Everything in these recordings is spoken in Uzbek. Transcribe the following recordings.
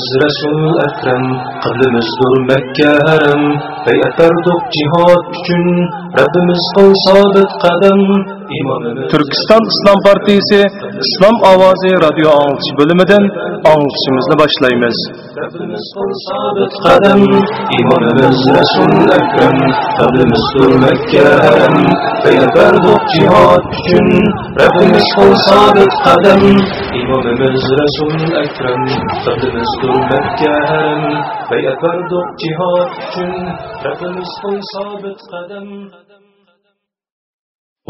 Biz Resul Ekrem, kıblimizdir Mekke haram beyat verdik jihad üçün, Rabbimiz sabit kadem. İmamımız Türkistan İslam Partisi İslam Avazi Radyo Anlatışı bölümünden anlatışımızı başlayımız. Rabbimiz kadem. İmamımız Resul Ekrem, kıblimizdir Mekke harem, beyat verdik cihad üçün, Rabbimiz kıl sabit kadem. İmamımız Resul Ekrem, kıblimizdir Mekke harem, beyat verdik cihad üçün, Rabbimiz kıl sabit kadem.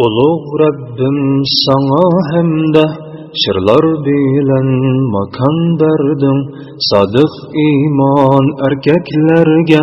Uluğ Rabbim sana hemde Şırlar bilen makan verdin Sadık iman erkeklerge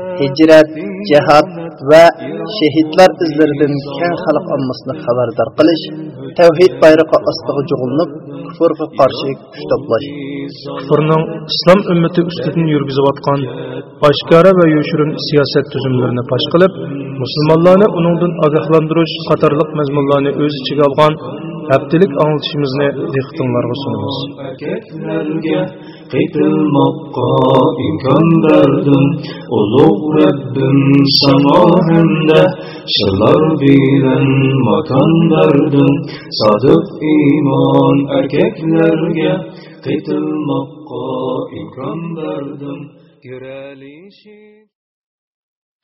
hijrat jihad va shahidlar izlaridan keng xalq ommasini xabardor qilish tavhid bayrog'i ostiga jug'ilib kufrga qarshi kuch to'plash. Kufrning islom ummati ustidan yurgizayotgan oshkora va yoshirin siyosat tuzumlarini fosh qilib musulmonlarni uningdan ogohlantirish qatorliq mazmunlarni o'z ichiga olgan haftalik anglitishimizni dehqonlarga sunamiz. Erkaklarga qaytilmoqqa imkon berdim ulug' Rabbim sana hamda shirlar bilan makon berdim sodiq iymon erkaklarga qaytilmoqqa imkon berdim Görelishi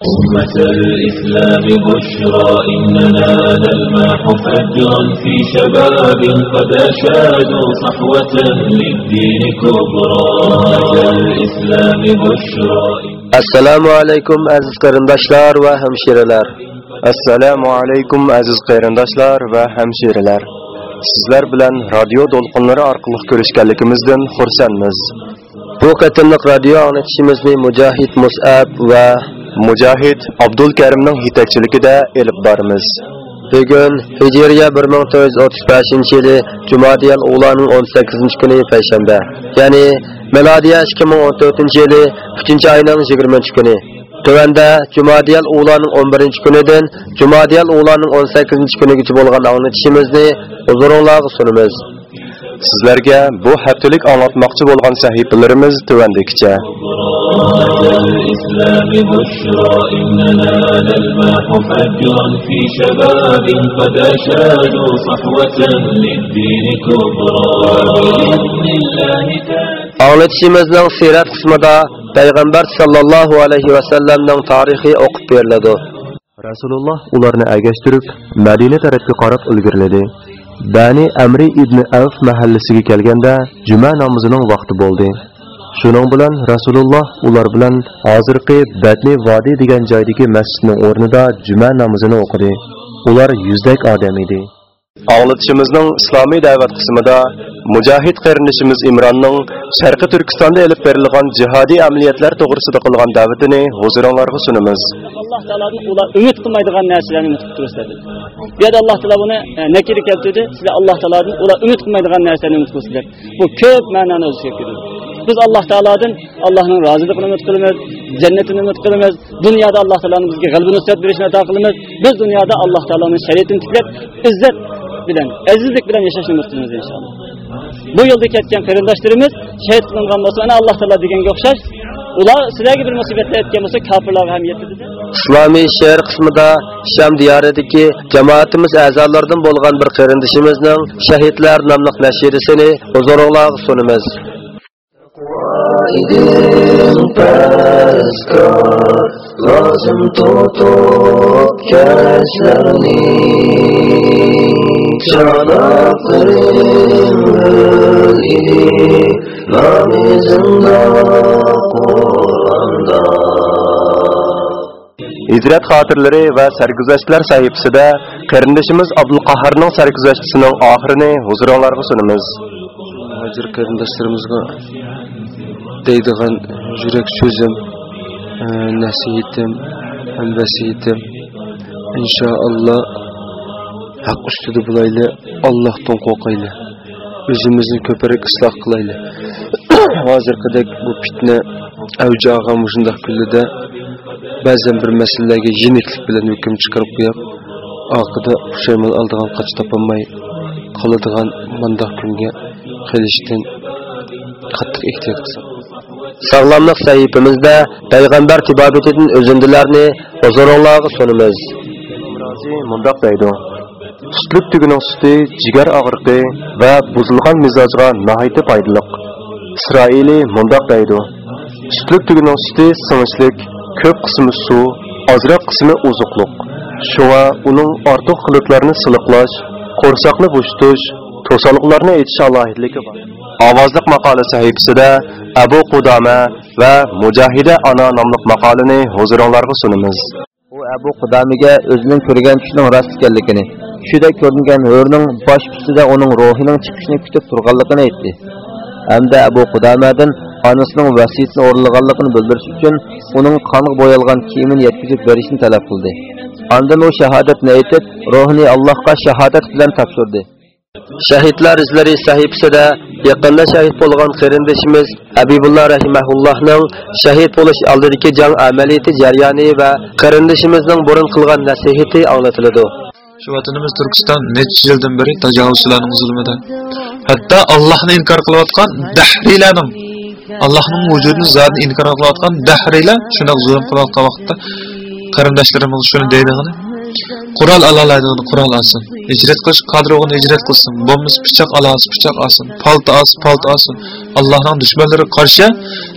أمة الإسلام بشرى إننا نلمح فجرا في شباب قد أشادوا صحوة للدين كبرى الإسلام بشرى aziz qarindoshlar va hamshiralar assalomu alaykum aziz qarindoshlar va hamshiralar sizlar bilan radio to'lqinlari orqali ko'rishganligimizdan xursandmiz bu qatimliq radio anglitishimizni mujohid musab va Mujahid abdul karimning yetakchiligida elib boramiz bugun hijriya 1435 yili jumadiyal o'g'loning 18 kuni payshanba ya'ni milodiya 2014 yili 3 oyning 20 kuni Tövəndə Cumadiyal Uğlanın 11-ci günüdən Cumadiyal Uğlanın 18-ci günügəcə bolğan anlatışımızı huzurunuzğa sunumuz. Sizlarga bu haftalik anlatmoqchi bo'lgan sahifalarimiz tuvandikicha. Anlatishimizning sirat qismida payg'ambar sallallohu alayhi vasallamning tarixi o'qib beriladi. Rasululloh ularni agashtirib Madina tarafga qarab ulgurladi. Bani Amri ibn Avf mahallasiga kelganda juma namozining vaqti bo'ldi. Shuning bilan rasululloh ular bilan hozirgi Batni vodiy degan joydagi masjidning o'rnida juma namozini o'qidi. Ular yuzdak odam edi. Anlatışımızның İslami da'vat qismida mujohid qarindishimiz Imronning Sharqi Turkistonda elib berilgan jihodiy amaliyotlar to'g'risida qilgan da'vatini huzuringizga sunamiz. alloh taolaning ular umid qilmaydigan narsalarni umid qilib turadi. bu yerda alloh taolo buni e, keltirdi sizlar alloh taolaning ular umid qilmaydigan narsalarni umid qilsizlar bu ko'p ma'noni o'z kiradi biz alloh taoladan allohning roziligini umid qilamiz jannatini umid qilamiz. Dunyoda alloh taoloning bizga g'alaba nusrat berishini ato qilamiz. Biz dunyoda alloh taolaning shariatini tiklab izzat bilen, əzizlik bilen yaşayın üstünüzdə inşallah. Bu yolda ketken kardeşlerimiz şehit kılınması ana Allah Teala degen yokşar. Ular sizler gibi bir musibetler etken olsa kafirler hem yetirdi. İslami şehir kısmında Şam diyarındaki cemaatimiz azalardan bolgan bir kardeşimizin şehitler namlıq nəşirisini huzurluğa sunumuz. Aydın peskar lazım tutup gençlerini inşallah kırılır idi namazında Kur'an'da. Hicret xatirləri və sərgüzəştlər sahibsində qarindişimiz Abdulqahharın sərgüzəştisinin axırını huzurlarınızğa sunumuz. Hacir qarindişlərimizə deydiğin yürək sözüm, e, nəsihitim, vəsiyitim inşallah haq ustida bo'layli, Allohdan qo'rqayli. O'zimizni ko'proq isloh qilayli. Hozirgidek bu fitna avj olgan shunday kunlarda ba'zan bir masalalarga yeniklik bilan hukm chiqarib qo'yib oxirida pushaymon oldigan qoch topolmay qoladigan bundoq kunga qilishdan qattiq ehtiyot qilsin sog'lomlik sahifamizda payg'ambar tibobitidan o'zindilarni huzuringlarga sunamiz mundoq deydi sutlik tugining suti jigar og'riqi va buzilgan mizojga nihoyatda foydali isroiliy mundoq deydi sutlik tugining suti singishlik ko'p qismi suv ozroq qismi oziqliq shunga uning ortiq qiliqlarini siliqlash qo'rsoqni bo'shitish to'saliqlarni aytish alohidligi bor ovozliq maqola sahifasida abu qudama va mujahida ona nomli maqolani huzuringlarga sunamiz u abu qudamiga o'zining ko'rgan tushining rost ekanligini tushida ko'ringan ho'rning bosh ustida uning ruhining chiqishini kutib turganligini aytdi. Hamda abu qudamadan onasining vasiyatini o'rinlaganligini bildirish uchun uning qonga bo'yalgan kiyimini yetkazib berishni talab qildi. Ondan u shahodatni aytib ruhini allohga shahodat bilan topshirdi. Shahidlar izlari sahifasida yaqinda shahid bo'lgan qarindoshimiz abibulla rahimahullohning shahid bo'lish oldidagi jang amaliyati jarayoni va qarindishimizning burun qilgan nasihati anglatiladi. Shu vatanimiz turkiston necha yildan beri tajovuzchilarning zulmida. Hatto allohni inkor qilayotgan dahriylarning allohning vujudini zotini inkor qilayotgan dahriylar shunaqa zulm qilayotgan vaqtda qarindoshlarimiz shuni deydigani qurol alolaydigani qurol olsin. Hijrat qilish qadrog'ini hijrat qilsin. Bombiz pichoq ololsa pichoq olsin. Palta olsa palta olsin. Allohning dushmanlari qarshi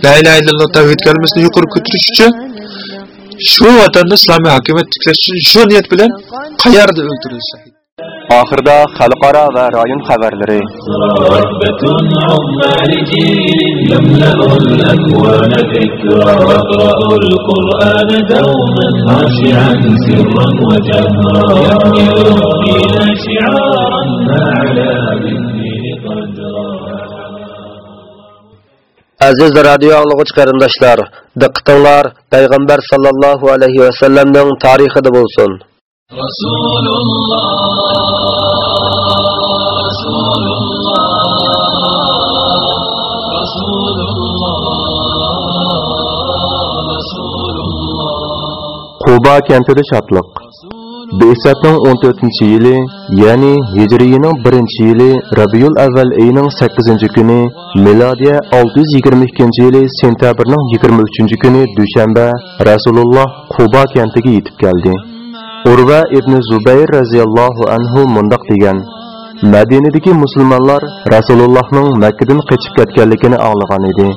la ilaha illalloh tavhid kalimasini yuqori ko'tarish uchun shu vatanda islomiy hokimiyat tiklash shu niyat bilan qayerda o'ldirilsa oxirida xalqaro va rayon xabarlari aziz radio anglag'uch qarindoshlar diqqatinglar payg'ambar sallallohu alayhi vasallamning tarixida bo'lsin رسول الله رسول الله رسول الله رسول الله quba kentida shodliq Besatning 14 yili, ya'ni Hijriyaning 1 yili Rabiul Avval ayining 8 kuni, milodiya 622 yili sentabrning 23 kuni dushanba Rasululloh Quba kentiga yetib keldi. Urva ibn Zubayr radhiyallohu anhu mundaq degan: Madinadagi musulmonlar Rasulullohning Makkadan qochib ketganligini anglagan edi.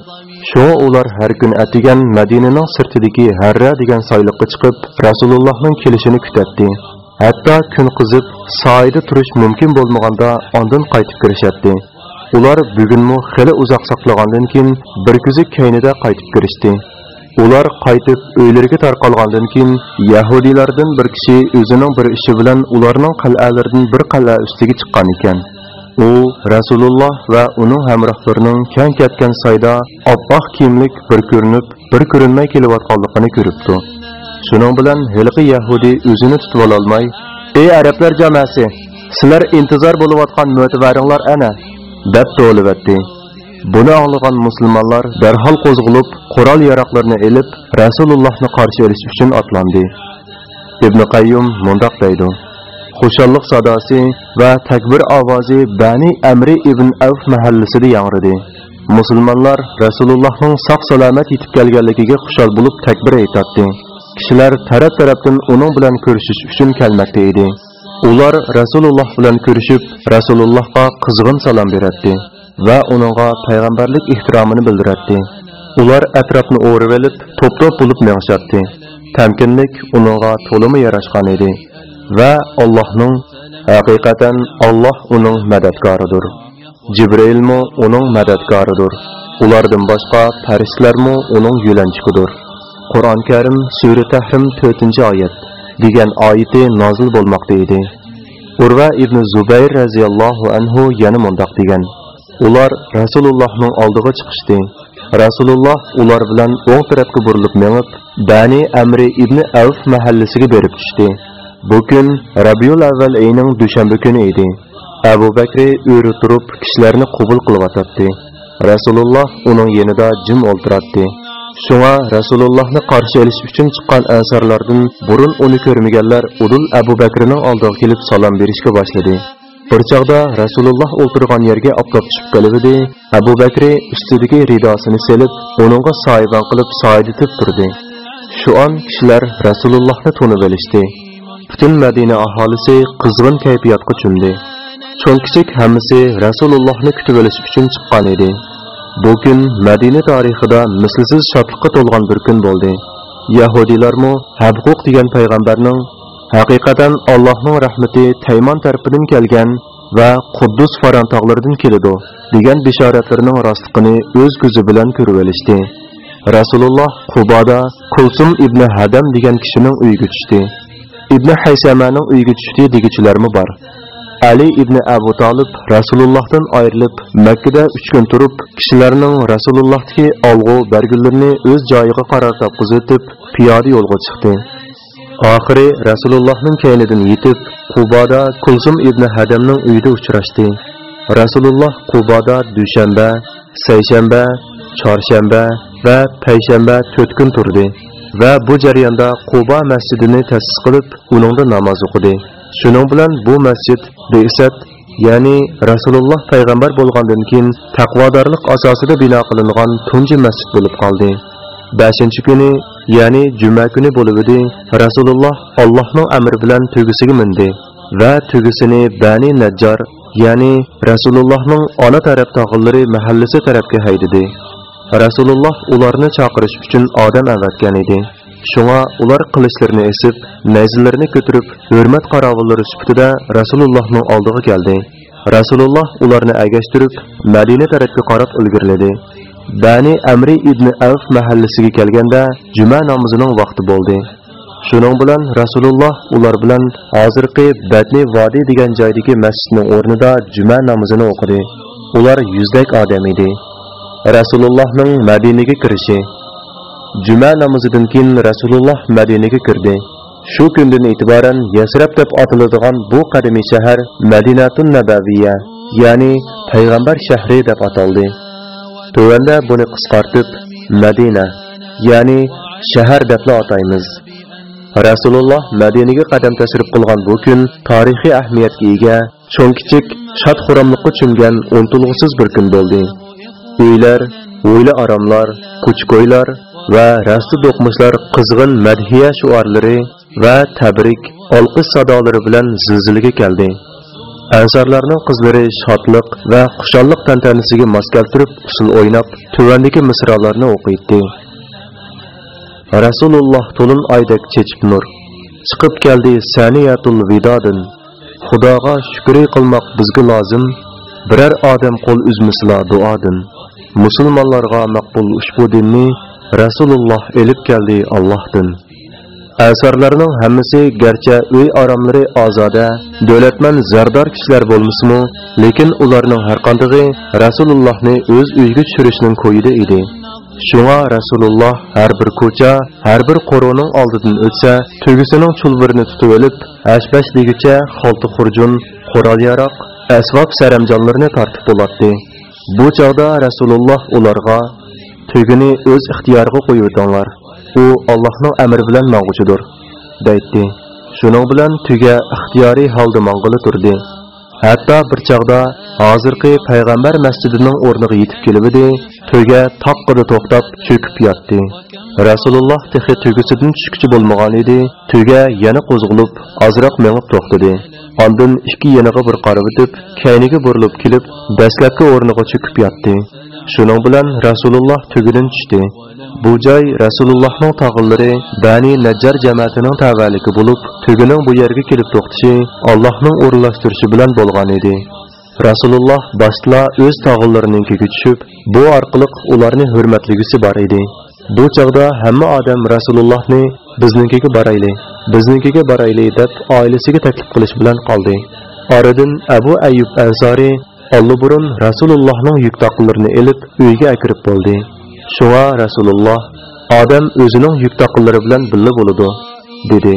Şoğa улар һәр gün ətigən Мәдинәнең сыртыдагы Hərrə дигән сайлыкка çıxıb Rasulullahın килешен kütətdi. Hətta көн qızıb сайда turuş mümkün булмаганда андан кайтып girişətdi. Улар bugünmü хәле uzaq саклагандан кин bir küzü кайнida кайтып girişdi. Улар кайтып өйләргә таркалгандан кин Yahudilərdən bir kişi özünün bir işi белән уларның калъалардан bir qal'a үстиге чыккан икән. U rasululloh va uning hamrohlarining kang ketgan sayda oppoq kiyimlik bir ko'rinib bir ko'rinmay kelayotganligini ko'ribdi. Shuning bilan hiliqi yahudiy o'zini tutib ololmay ey arablar jamoasi sizlar intizor bo'layotgan mo'tivaringlar ana deb to'libatdi buni anglagan musulmonlar darhol qo'zg'olib qurol yaroqlarini ilib rasulullohni qarshi olish uchun otlandi. Ibn qayyum mundoq deydi. xoşallıq sadası və təkbir avazı Bəni Əmri ibn Əvf məhəlləsidə yanrıdı. Müslümanlar Rasulullah'ın sağ salamet yetib gəlgənligiga xushal bo'lib takbir aytatdi. Kishilar taraf-tarafdan uning bilan ko'rishish uchun kelmoqda edi. Ular Rasulullah bilan ko'rishib, Rasulullahga qizg'in salom beradi va uningga payg'ambarlik ehtiromini bildiradi. Ular atrofni o'rib olib, to'p-to'p bo'lib mengshatdi. Tamkinlik uningga to'limi yarashgan edi. Va allohning haqiqatan Alloh uning madadkoridir Cibrilmu uning madadkoridir. Ulardan boshqa fərishlərmu onun yönənçikidir. Qur'on-ı Kərim Sure Təhrim 4-cü ayət degan oyati nozil bo'lmoqda edi. Urva ibn Zubayr radhiyallohu anhu yana mundaq degan: Ular Rasulullohning oldiga chiqishdi. Rasululloh ular bilan o'ng tarafga burilib menib, Bani Amri ibn Avf mahallasiga berib tushdi. Bu kun Rabiul Avval oyining dushanba kuni edi. Abu Bakri o'ri turib kishilarni qabul qilyotdi. Rasululloh uning yonida jim o'ltiradi. Shunga Rasulullohni qarshi olish uchun chiqqan ansarlardan burun uni ko'rmaganlar Ulul Abu Bakrning oldiga kelib salom berishga boshladi. Bir chog'da Rasululloh o'tirgan yerga oftob tushib qolibdi. Abu Bakri ustidagi ridosini selib, uningga soyibon qilib soyiditib turdi. Shu on kishilar Rasulullohni tunib olishdi. Bütün Medine aholisi qizg'in kayfiyatga cho'mdi. cho'ng kichik hammasi rasulullohni kutib olish uchun chiqqan edi. Bu kun madina tarixida mislsiz shodlikqa to'lgan bir kun bo'ldi. Yahudiylarmu habquq degan payg'ambarning haqiqatan allohning rahmati taymon tarafidan kelgan va quddus faron tog'laridan keladi degan bishoratlarning rostligini o'z ko'zi bilan ko'rib olishdi. Rasululloh quboda kulsum ibn hadam degan kishining uyiga tushdi. Ibn haysamaning uyiga tushdi deguchilarmi bor Ali ibn Abu Talib Rasulullohdan ayrilib Makkada 3 kun turib, kishilarning Rasulullohdagi olg'u belgilarini o'z joyiga qaror topqizib, piyoda yo'lga chiqdi. Oxiri Rasulullohning kaynidan yetib, Quboda Kulsum ibn Hadamning uyida uchrashdi. Rasululloh Quboda dushanba, sayshanba, chorshanba va payshanba 4 kun turdi va bu jarayonda Quba masjidini ta'sis qilib, uningda namoz o'qidi. Shuning bilan bu masjid Beisat, ya'ni Rasululloh payg'ambar bo'lgandan keyin taqvodorlik asosida bino qilingan tunji masjid bo'lib qoldi. 5 kuni, ya'ni juma kuni bo'lib edi, Rasululloh Allohning amri bilan tugisiga mindi va tugisini Bani Najjar, ya'ni Rasulullohning ona taraf tog'illari mahallasi tarafga Rasulullah ularını çağırış üçün adam əvətgən idi. Şuna ular qılıçlarını esib, nəzillərini götürüb, hörmət qaravulları sübtüdə Rasulullah'ın aldığı gəldi. Rasulullah ularını əgəşdirib, Mədinə tərəfə qarab ülgürlədi. Bəni Əmri İbni Əvf məhəllisigə gəlgəndə cümə namazının vaxtı boldu. Şunun bilan Rasulullah ular bilan hozirgi Batni vodi degan joydagi masjidning o'rnida juma namozini o'qidi. Ular 100 dak odam edi. Rasulullohning madinaga kirishi Juma namozidan keyin Rasululloh Madinaga kirdi. Shu kundan e'tiboran Yasrab deb ataladigan bu qadimiy shahar Madinatun nabaviya ya'ni payg'ambar shahri deb ataldi. Tuvanda buni qisqartib Madina, ya'ni shahar deb ataymiz. Rasululloh Madinaga qadam tashrif qilgan bu kun tarixiy ahamiyatga ega, cho'ng kichik, shod xuramliqqa cho'mgan bir kun bo'ldi. Uylar, o'yli aromlar, kuchko'ylar va rasti do'qmishlar qizg'in madhiya shuarlari va tabrik, olqish sadolari bilan zilzilaga keldi. Ansarlarning qizlari shodlik va xushalliq tantanasiga mos keltirib usul o'ynab, tuvandagi misralarni o'qiydi. Rasululloh to'lin oydek chechib nur. Chiqib keldi saniyatul vidodin. Xudoga shukr qilmoq bizga lozim. Biror odam qo'l uzmisla duodin. Musulmonlarga maqbul ushbu dinni Rasululloh elib keldi Allohdan. Asarlarning hammasi garchi uy oromlari ozoda, davlatman zardor kishilar bo'lmasmi, lekin ularning har qandig'i Rasulullohni o'z uyiga tushirishning ko'yida edi. Shunga Rasululloh har bir ko'cha, har bir qo'roning oldidan o'tsa, tugisining chulbirini tutib olib, ashbash xolti xurjun, qurol yaroq, asvob saramjonlarni tortib bo'ladi. Bu chog'da Rasululloh ularga tugini o'z ixtiyoriga qo'yuvdinglar. U Allohning amri bilan mang'uchidir, deydi. Shuning bilan tuga ixtiyoriy holda mang'ili turdi. Hatto bir chog'da hozirgi payg'ambar masjidining o'rniga yetib kelibdi, tuga toqqida to'xtab cho'kib yotdi. Rasululloh tehi tugisidan tushkuchi bo'lmagan edi, tuga yana qo'zg'ilib, ozroq mengib to'xtadi. Ondan ikki yeniga bir qarab o'tib, kayniga burilib kelib, dastlabki o'rniga cho'kib yotdi. Shuning bilan Rasululloh tugidan tushdi. Bu joy Rasulullohning tog'illari Bani Najjar jamoatining tavalligi bo'lib, tugining bu yerga kelib to'xtishi Allohning o'rinlashtirishi bilan bo'lgan edi. Rasululloh boshla o'z tog'illarininkiga tushib, bu orqali ularni hurmatligisi bor edi. Bu chog'da hamma odam Rasulullohni biznikiga borayli, biznikiga borayli deb oilasiga taklif qilish bilan qoldi. Oradan Abu Ayyub ansoriy Alluburun Rasulullohning yuk taqillarini ilib uyga akirib bo'ldi. Shunga Rasululloh odam o'zining yuk taqillari bilan billa bo'ladi, dedi.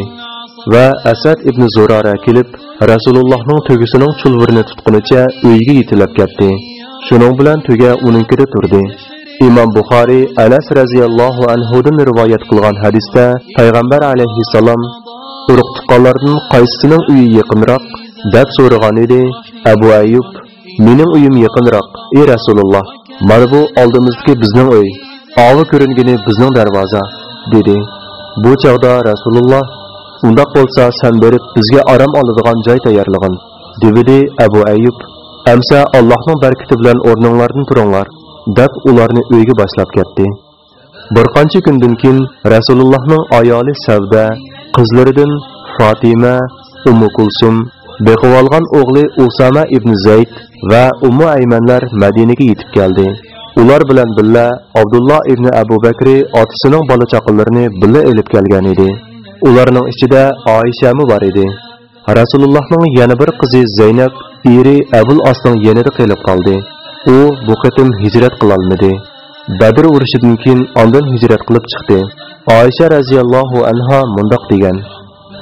Va Asad ibn zurora kelib Rasulullohning tugisining chulvirini tutqunicha uyga yetilib ketdi. Shuning bilan tuga uninkida turdi. Imom buxoriy anas roziyallohu anhudan rivoyat qilgan hadisda payg'ambar alayhissalom urug' tuqqanlardan qaysisining uyi yaqinroq deb so'ragan edi. Abu ayub mening uyim yaqinroq ey rasululloh mana bu oldimizdagi bizning uy ovi ko'ringani bizning darvoza dedi. Bu chog'da rasululloh undoq bo'lsa san berib bizga orom oladigan joy tayyorlag'in dedi abu ayub amsa allohning barkiti bilan o'rninglardan turinglar deb ularni uyga boshlab ketdi. Bir qancha kundan keyin rasulullohning ayoli savda qizlaridan fotima ummu kulsum beqib olgan o'g'li usama ibn zayd va ummu aymanlar madinaga yetib keldi. Ular bilan birga abdulloh ibn abu bakri otasining bola chaqalarini birga elib kelgan edi. Ularning ichida oishami bor edi. Rasulullohning yana bir qizi zaynab eri abul osning yanida qilib qoldi. U bu qatim hijrat qilolmadi. Badr urushidan keyin oldin hijrat qilib chiqdi. Oysha roziyallohu anha mundoq degan.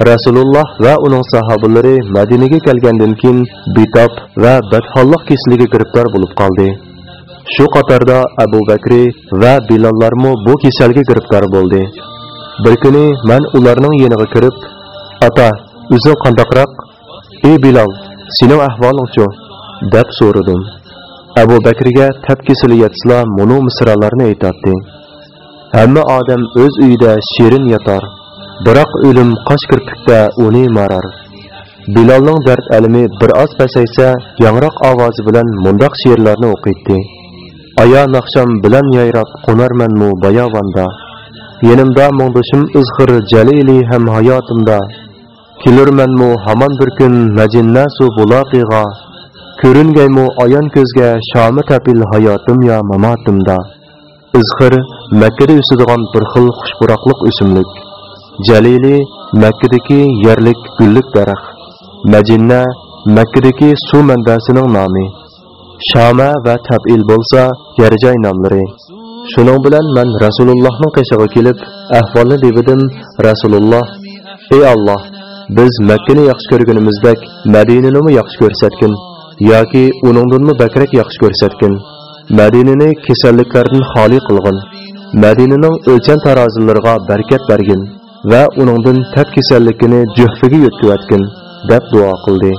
Rasululloh va uning sahobalari madinaga kelgandan keyin bitob va badholliq kesliga giribdor bo'lib qoldi. Shu qatorda abu bakri va bilollarmi bu kasalga giribdor bo'ldi. Bir kuni man ularning yeniga kirib ota o'zing qandoqroq? Ey bilol sening ahvolingchi deb so'radim. Abu bakrga tab kesili munu misralarni aytadi. Hamma odam o'z uyida shirin yotar biroq o'lim qosh kirpikda uni marar. Bilalning dard alimi bir oz pasaysa yangroq ovozi bilan mundoq she'rlarni o'qiydi. Aya naqsham bilan yayrab qo'narmanmu bayovonda? Yenimda mungdishim izhir jalili ham hayotimda. Kelurmanmu hamon bir kun majinnasu buloqiga ko'ringaymu ayon ko'zga shomi tapil hayotim yo mamotimda? Izhir makkada o'sadigan bir xil xushburoqliq o'simlik. Jalili makkadagi yerlik gullik daraxt. Majinna makkadagi suv manbasining nomi. Shoma va tabil bo'lsa yerjoy nomlari. Shuning bilan man rasulullohning qishig'i kelib ahvolni debidim rasululloh ey olloh biz makkani yaxshi ko'rganimizdek madinani yaxshi ko'rsatgin? Yoki uningdanmi bakrak yaxshi ko'rsatgin. Madinani kasalliklardan xoli qilg'in. Madinaning o'lchan tarozilariga barkat bergin va uningdan tab kasalligini juhfiga yutqivatgin deb duo qildi.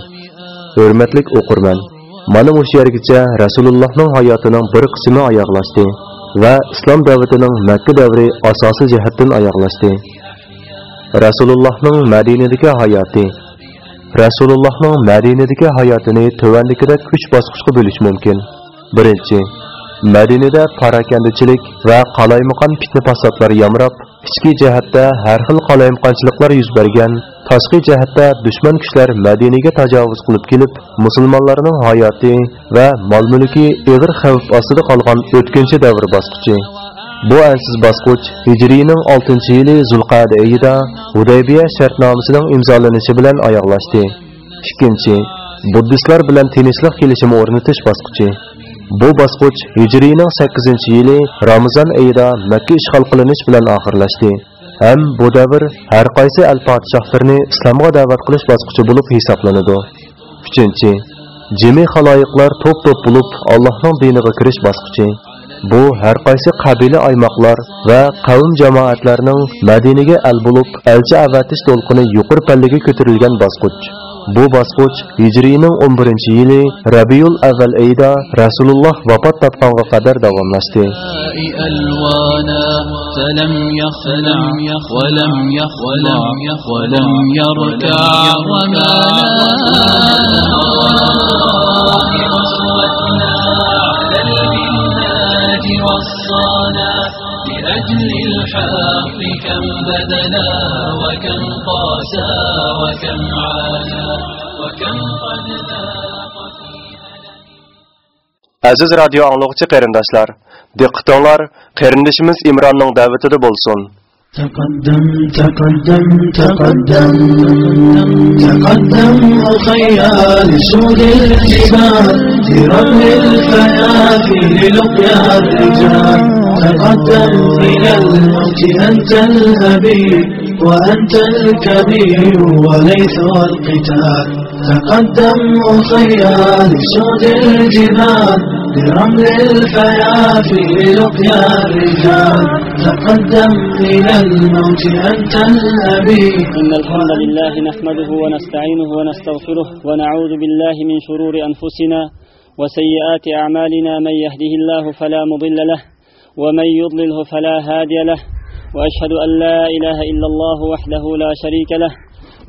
Hurmatli o'qirman mana o'sha yergacha rasulullohning hayotining bir qismi oyoqlashdi va islom davlatining makka davri asosiy jihatdan oyoqlashdi. Rasulullohning madinadagi hayoti rasulullohning madinadagi hayotini tuvandikida uch bosqichga bo'lish mumkin. Birinchi madinada parakandichilik va qalaymaqon fitna fasodlar yamrab ichki jihatda har xil qalaymaqonchiliklar yuz bergan. Tashqi jihatda dushman kuchlar madinaga tajovuz qilib kelib musulmonlarning hayoti va mol mulki ig'ir xavf ostida qolgan o'tkinchi davr bosqichi. Bu ansiz bosqich hijriyning 6 yili zulqada ayida hudaybiya shartnomasining imzolanishi bilan oyoqlashdi. Ikkinchi buddistlar bilan tinchlik kelishimi o'rnatish bosqichi. Bu bosqich hijriyning 8 yili ramazon ayida makka ishg'ol qilinish bilan oxirlashdi. Ham bu davr har qaysi al podshohlarni islomga da'vat qilish bosqichi bo'lib hisoblanadi. Uchinchi jimi xaloyiqlar to'p to'p bo'lib allohning diniga kirish bosqichi. bu har qaysi qabila aymoqlar va qavm jamoatlarning madinaga al bo'lib elchi avatish to'lqini yuqori pallaga ko'tarilgan bosqich Bu bosqich Hijrining 11 yili Rabiul Avval oyida Rasululloh vafot topganga qadar davomlashdi. ألوانا فلم يخلع ولم يخلع ولم يركع وما الحق كم بذلا وكم قاسى وكم عانى وكم قد ذاق Aziz radio anlıqçı qarindoshlar, diqqətinglar qarindishimiz İmronning da'vatida bo'lsin. تقدم تقدم تقدم تقدم أخيا لسود الجبال لرمل الفيافي للقيا الرجال تقدم إلى الموت أنت الأبي وأنت الكبير وليس القتال. تقدم أخيا لسود الجبال لرمل الفيافي للقيا الرجال تقدم إلى الموت أنت الأبي إن الحمد لله نحمده ونستعينه ونستغفره ونعوذ بالله من شرور أنفسنا وسيئات أعمالنا من يهده الله فلا مضل له ومن يضلله فلا هادي له وأشهد أن لا إله إلا الله وحده لا شريك له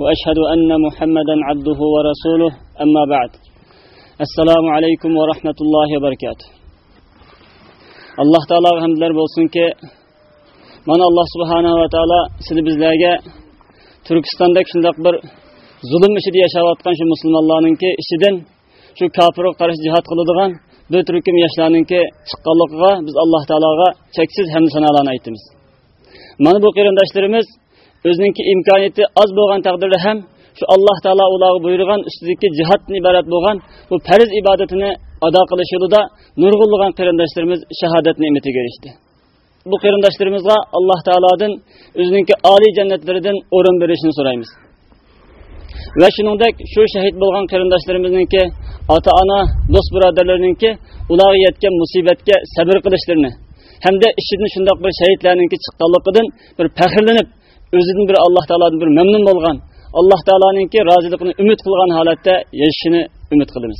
وأشهد أن محمدا عبده ورسوله أما بعد. السلام عليكم ورحمة الله وبركاته. الله تعالى hamdlar bo'lsinki mana alloh subhanava taolo sizni bizlarga turkistonda shundoq bir zulm ichida yashayotgan shu musulmonlarninki ichidan shu kofirga qarshi jihod qiladigan bir turkum yoshlarninki chiqqanligiga biz alloh taologa cheksiz hamd sanolarni aytamiz mana bu qarindoshlarimiz o'zininki imkoniyati oz bo'lgan taqdirda ham shu alloh taolo ularga buyurgan ustidagi jihoddan iborat bo'lgan bu farz ibodatini ado qilish yo'lida nurg'unlagan qarindoshlarimiz shahodat ne'matiga erishdi bu qarindoshlarimizga alloh taolodan o'zininki oliy jannatlaridan o'rin berishini so'raymiz va shuningdek shu shahid bo'lgan qarindoshlarimizniki ota ona do'st birodarlarninki ularga yetgan musibatga sabr qilishlarini hamda ishini shundoq bir shahidlarninki chiqqanligidan bir faxrlanib o'zidan bir alloh taolodan bir mamnun bo'lgan alloh taoloninki roziligini umid qilgan holatda yashashini umid qilamiz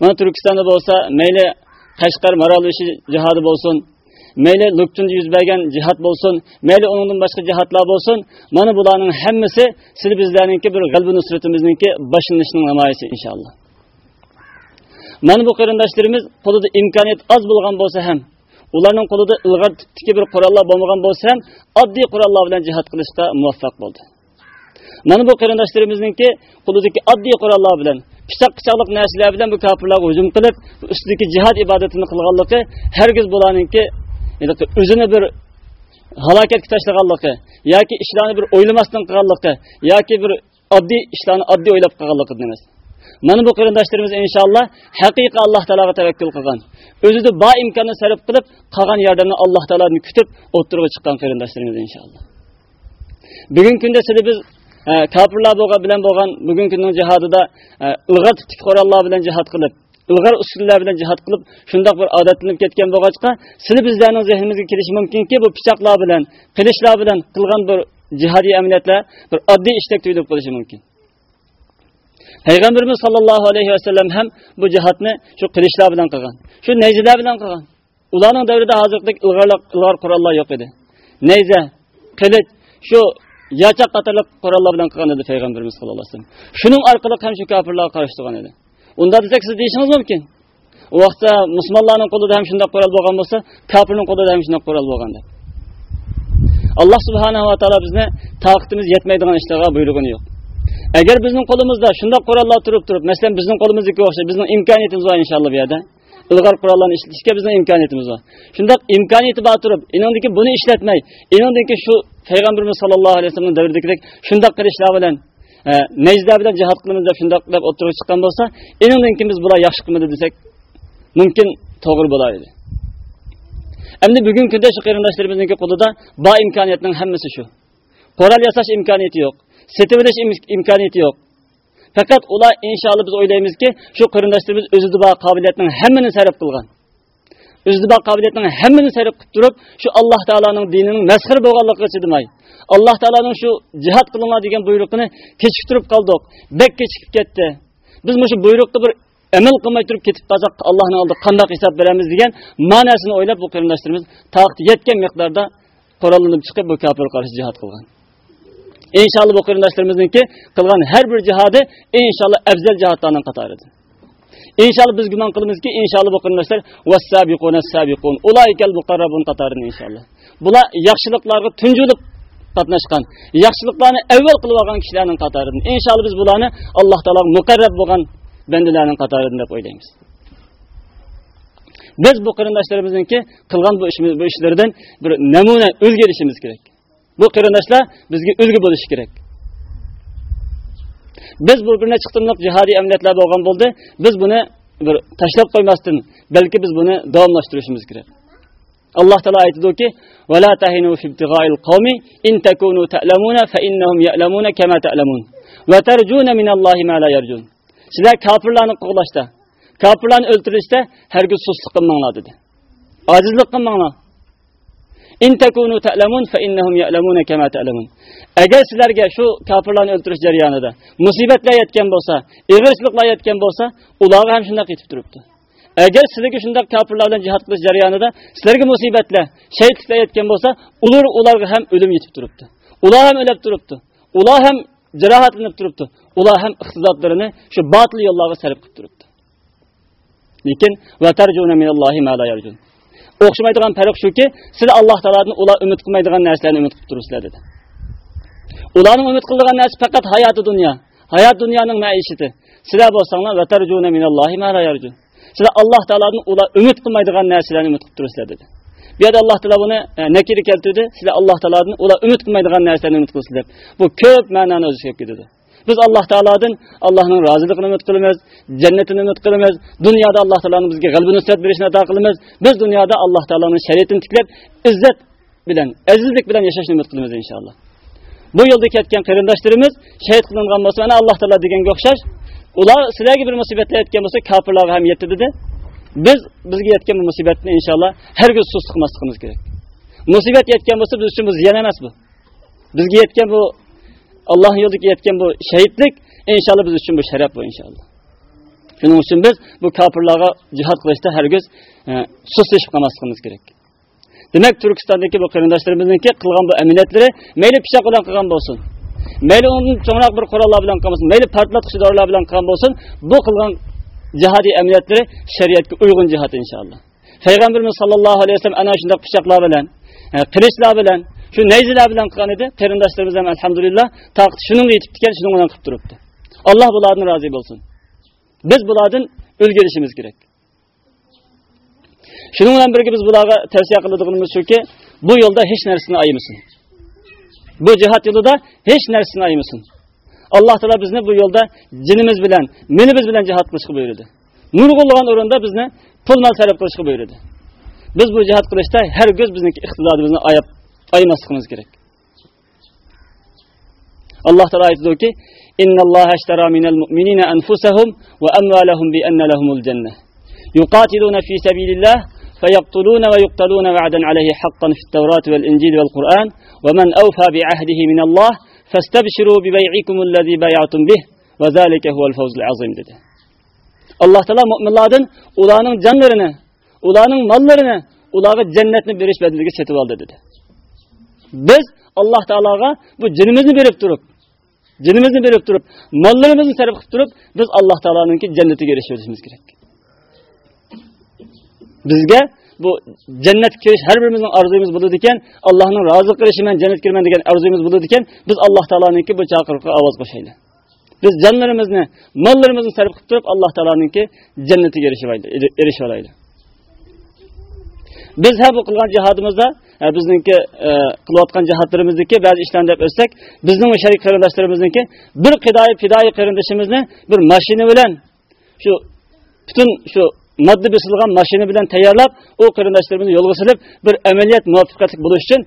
mana turkistonda bo'lsa mayli qashqar marol ishi jihodi bo'lsin mayli lukchunda yuz bergan jihod bo'lsin mayli undan boshqa jihodlar bo'lsin mana bularning hammasi siz bizlarniki bir g'albi nusratimizniki boshlanishning namoyisi inshaalloh mana bu qarindoshlarimiz qo'lida imkoniyat oz bo'lgan bo'lsa ham ularning qo'lida ilg'or tipdagi bir qurollar bo'lmagan bo'lsa ham oddiy qurollar bilan jihod qilishga muvaffaq bo'ldi mana bu qarindoshlarimizniki qo'lidagi oddiy qurollar bilan pichoq pichoqliq narsalar bilan bu kofirlarga hujum qilib ustidagi jihod ibodatini qilganligi hargiz bularninki o'zini bir halokatga tashlaganligi yoki ishlarni bir o'ylamasdan qilganligi yoki bir oddiy ishlarni oddiy o'ylab qilganligi emas mana bu qarindoshlarimiz inshaalloh haqiqiy alloh taologa tavakkul qilgan o'zida bor imkonni sarf qilib qolgan yordamni alloh taoloni kutib o'tirib chiqqan qarindoshlarimiz inshaalloh bugungi kunda sizlar biz e, kofirlar bo'lgan bilan bo'lgan bugungi kunning jihodida ilg'or e, tik qurollar bilan jihod qilib ilg'or usullar bilan jihod qilib shundoq bir odatlanib ketgan bo'lg'achqa sizni bizlarni zehnimizga kelishi mumkinki bu pichoqlar bilan qilichlar bilan qilgan bir jihodiy amaliyotlar bir oddiy ishdek tuyulib qolishi mumkin. Payg'ambarimiz sollallohu alayhi vasallam ham bu jihodni shu qilichlar bilan qilgan shu nayzalar bilan qilgan. Ularning davrida hozirgidek ilg'or qurollar yo'q edi. Nayza qilich shu yachoq qatorli qurollar bilan qilgan edi payg'ambarimiz sallallohu alayhi vasallam shuning orqali ham shu kofirlarga qarshi turgan edi. Unda desak siz deyishingiz mumkin u vaqtda musulmonlarning qo'lida ham shundoq qurol bo'lgan bo'lsa kofirning qo'lida ham shundoq qurol bo'lgan deb alloh subhanava taolo bizni toqatimiz yetmaydigan ishlarga buyrug'ini yo'q agar bizning qo'limizda shundoq qurollar turib turib masalan bizning qo'limizdagi o'xshab bizning imkoniyatimiz bor inshaalloh bu yerda ilg'or qurollarni ishlatishga bizning imkoniyatimiz bor shundoq imkoniyati bor turib inondiki buni ishlatmay inondiki shu payg'ambarimiz sollallohu alayhi vasallam davridagidek shundoq qilishlar bilan najda bilan jihod qilamiz deb shundoq deb o'tirib chiqqan bo'lsa inondan biz bular yaxshi qilmadi desak mumkin to'g'ri bo'lar edi endi bugungi kunda shu qarindoshlarimizniki qo'lida bor imkoniyatning hammasi shu qurol yasash imkoniyati yo'q setib olish imkoniyati yo'q faqat ular inshaalloh biz o'ylaymizki shu qarindoshlarimiz o'zida bor qobiliyatning hammani sarf qilgan o'zida bor qobiliyatning hammani sarf qilib turib shu alloh taoloning dinining masxir bo'lganligiga chidamay alloh taoloning shu jihod qilinglar degan buyrug'ini kechiktirib qoldik bek kechikib ketdi. Biz shu buyruqni bir amal qilmay turib ketib qolsak allohni oldida qandoq hisob beramiz degan ma'nosini o'ylab bu qarindoshlarimiz toqati yetgan miqdorda qurollanib chiqib bu kofirga qarshi jihod qilgan. Inshaalloh bu qarindoshlarimizniki qilgan har bir jihodi inshaalloh afzal jihodlarning qatoridir. Inshaalloh biz gumon qilamizki inshaalloh bu qarindoshlar vassabiquna sabiqun ulaykal muqarrabun qatoridan inshaalloh bular yaxshiliklarga tunjilib qatnashgan yaxshiliklarni avval qilib olgan kishilarning qatoridan inshaalloh biz bularni alloh taolo muqarrab bo'lgan bandalarning qatoridan deb o'ylaymiz biz bu qarindoshlarimizniki qilgan bu ishimiz bu ishlardan bir namuna ulgu olishimiz kerak. Bu qarindoshlar bizga ulgu bo'lishi kerak. Biz bu bir necha qitimliq jihodiy amaliyotlar bo'lgan bo'ldi. Biz buni bir tashlab qo'ymasdan balki biz buni davomlashtirishimiz kerak alloh taolo aytadiki ولا تهنوا في ابتغاء القوم إن تكونوا تألمون فإنهم يألمون كما تألمون وترجون من الله ما لا يرجون sizlar kofirlarni qo'g'lashda kofirlarni o'ltirishda hargiz suslik qilmanglar dedi ojizlik qilmanglar agar sizlarga shu kofirlarni o'ltirish jarayonida musibatlar yetgan bo'lsa ig'irchiliklar yetgan bo'lsa ularga ham shunday yetib turibdi agar sizlarga shunday kofirlar bilan jihod qilish jarayonida sizlarga musibatlar shahidliklar yetgan bo'lsa ular ularga ham o'lim yetib turibdi ular ham o'lib turibdi ular ham jarohatlanib turibdi ular ham iqtisodlarini shu botil yo'llarga sarf qilib turibdi lekin o'xshamaydigan farq shuki sizlar alloh taoloni ular umid qilmaydigan narsalarni umid qilib turibsizlar dedi. Ularning umid qiladigan narsa faqat hayoti dunyo hayot dunyoning maishiti sizlar bo'lsanglar sizlar alloh taolodan ular umid qilmaydigan narsalarni umid qilib turibsizlar dedi. Bu yerda alloh taolo buni e, nakiri keltirdi. Sizlar alloh taolodan ular umid qilmaydigan narsalarni umid qilsizlar bu ko'p ma'noni o'z ichiga ketadi. Biz alloh taolodan allohning roziligini umid qilamiz jannatini umid qilamiz dunyoda alloh taoloni bizga g'alba nusrat berishini ato qilamiz. Biz dunyoda alloh taoloni shariatini tiklab izzat bilan azizlik bilan yashashni umid qilamiz inshaalloh. Bu yo'lda ketgan qarindoshlarimiz shahid qilingan bo'lsa mana alloh taolo deganga o'xshash ular sizlarga bir musibatlar yetgan bo'lsa kofirlarga ham yetdi dedi. Biz bizga yetgan bu musibatni inshaalloh hargiz sust qilmasligimiz kerak musibat yetgan bo'lsa biz uchun bu ziyon emas bu. Bizga yetgan bu alloh yo'lida yetgan bu shahidlik inshaalloh biz uchun bu sharaf bu inshaalloh shuning uchun biz bu kofirlarga jihod qilishda hargiz e, sustlashib qolmasligimiz kerak demak turkistondagi bu qarindoshlarimizniki qilgan bu amaliyotlari mayli pichoq bilan qilgan bo'lsin mayli undan cho'ngroq bir qurollar bilan qilgan bo'lsin mayli portlatqich dorilar bilan qilgan bo'lsin bu qilgan jihodiy amaliyotlari shariatga uyg'un jihod inshaalloh payg'ambarimiz sollallohu alayhi vasallam ana shunday pichoqlar bilan e, qilichlar bilan shu nayzilar bilan qilgan edi qarindoshlarimiz ham alhamdulillah taqti shuning yetibdi ekan shuning bilan qilib turibdi alloh bulardan rozi bo'lsin biz bulardan o'lgirishimiz kerak shuning bilan birga biz bularga tavsiya qiladiganimiz shuki bu yo'lda hech narsani ayamasin bu jihod yo'lida hech narsani ayamasin alloh taolo bizni bu yo'lda? Jinimiz bilan milimiz bilan jihod qilishga buyurdi nurg'unlagan o'rinda bizni pul mol sarf qilishga buyurdi biz bu jihod qilishda hargiz bizniki iqtidorimizni ayab aymasligimiz kerak alloh taolo aytadiki innalloha ashtara minal mu'minina anfusahum va amwalahum bi anna lahumul jannah yuqatiluna fi sabilillah فيقتلون ويقتلون وعدا عليه حقا في التوراة والإنجيل والقرآن ومن أوفى بعهده من الله فاستبشروا ببيعكم الذي بايعتم به وذلك هو الفوز العظيم dedi. Allah Teala müminlerden ularning canlarını, ularning mallarını, ularga cennetni berish bedeliga setib oldi dedi. Biz Alloh taologa bu jinimizni berib turib, jinimizni berib turib, mollarimizni sarf qilib turib, biz Alloh taoloninki jannatiga erishishimiz kerak. Bizga bu jannatga kirish har birimizning orzuyimiz bo'ladi ekan, Allohning rozi qilishi bilan jannatga kiraman degan orzuyimiz bo'ladi ekan, biz Alloh taoloninki bu chaqiriqqa ovoz qo'shaylik. Biz jonlarimizni, mollarimizni sarf qilib turib, Alloh taoloninki jannatiga erishib olaylik. biz ham bu qilgan jihodimizda bizniki qilayotgan jihodlarimizniki ba'zi ishlarni deb o'tsak bizning sharik qarindoshlarimizniki bir qidoyi fidoyi qarindoshimizni bir mashina bilan shu butun shu modda besilgan mashina bilan tayyorlab u qarindoshlarimizni yo'lga silib bir amaliyot muvaffaqiyatli bo'lish uchun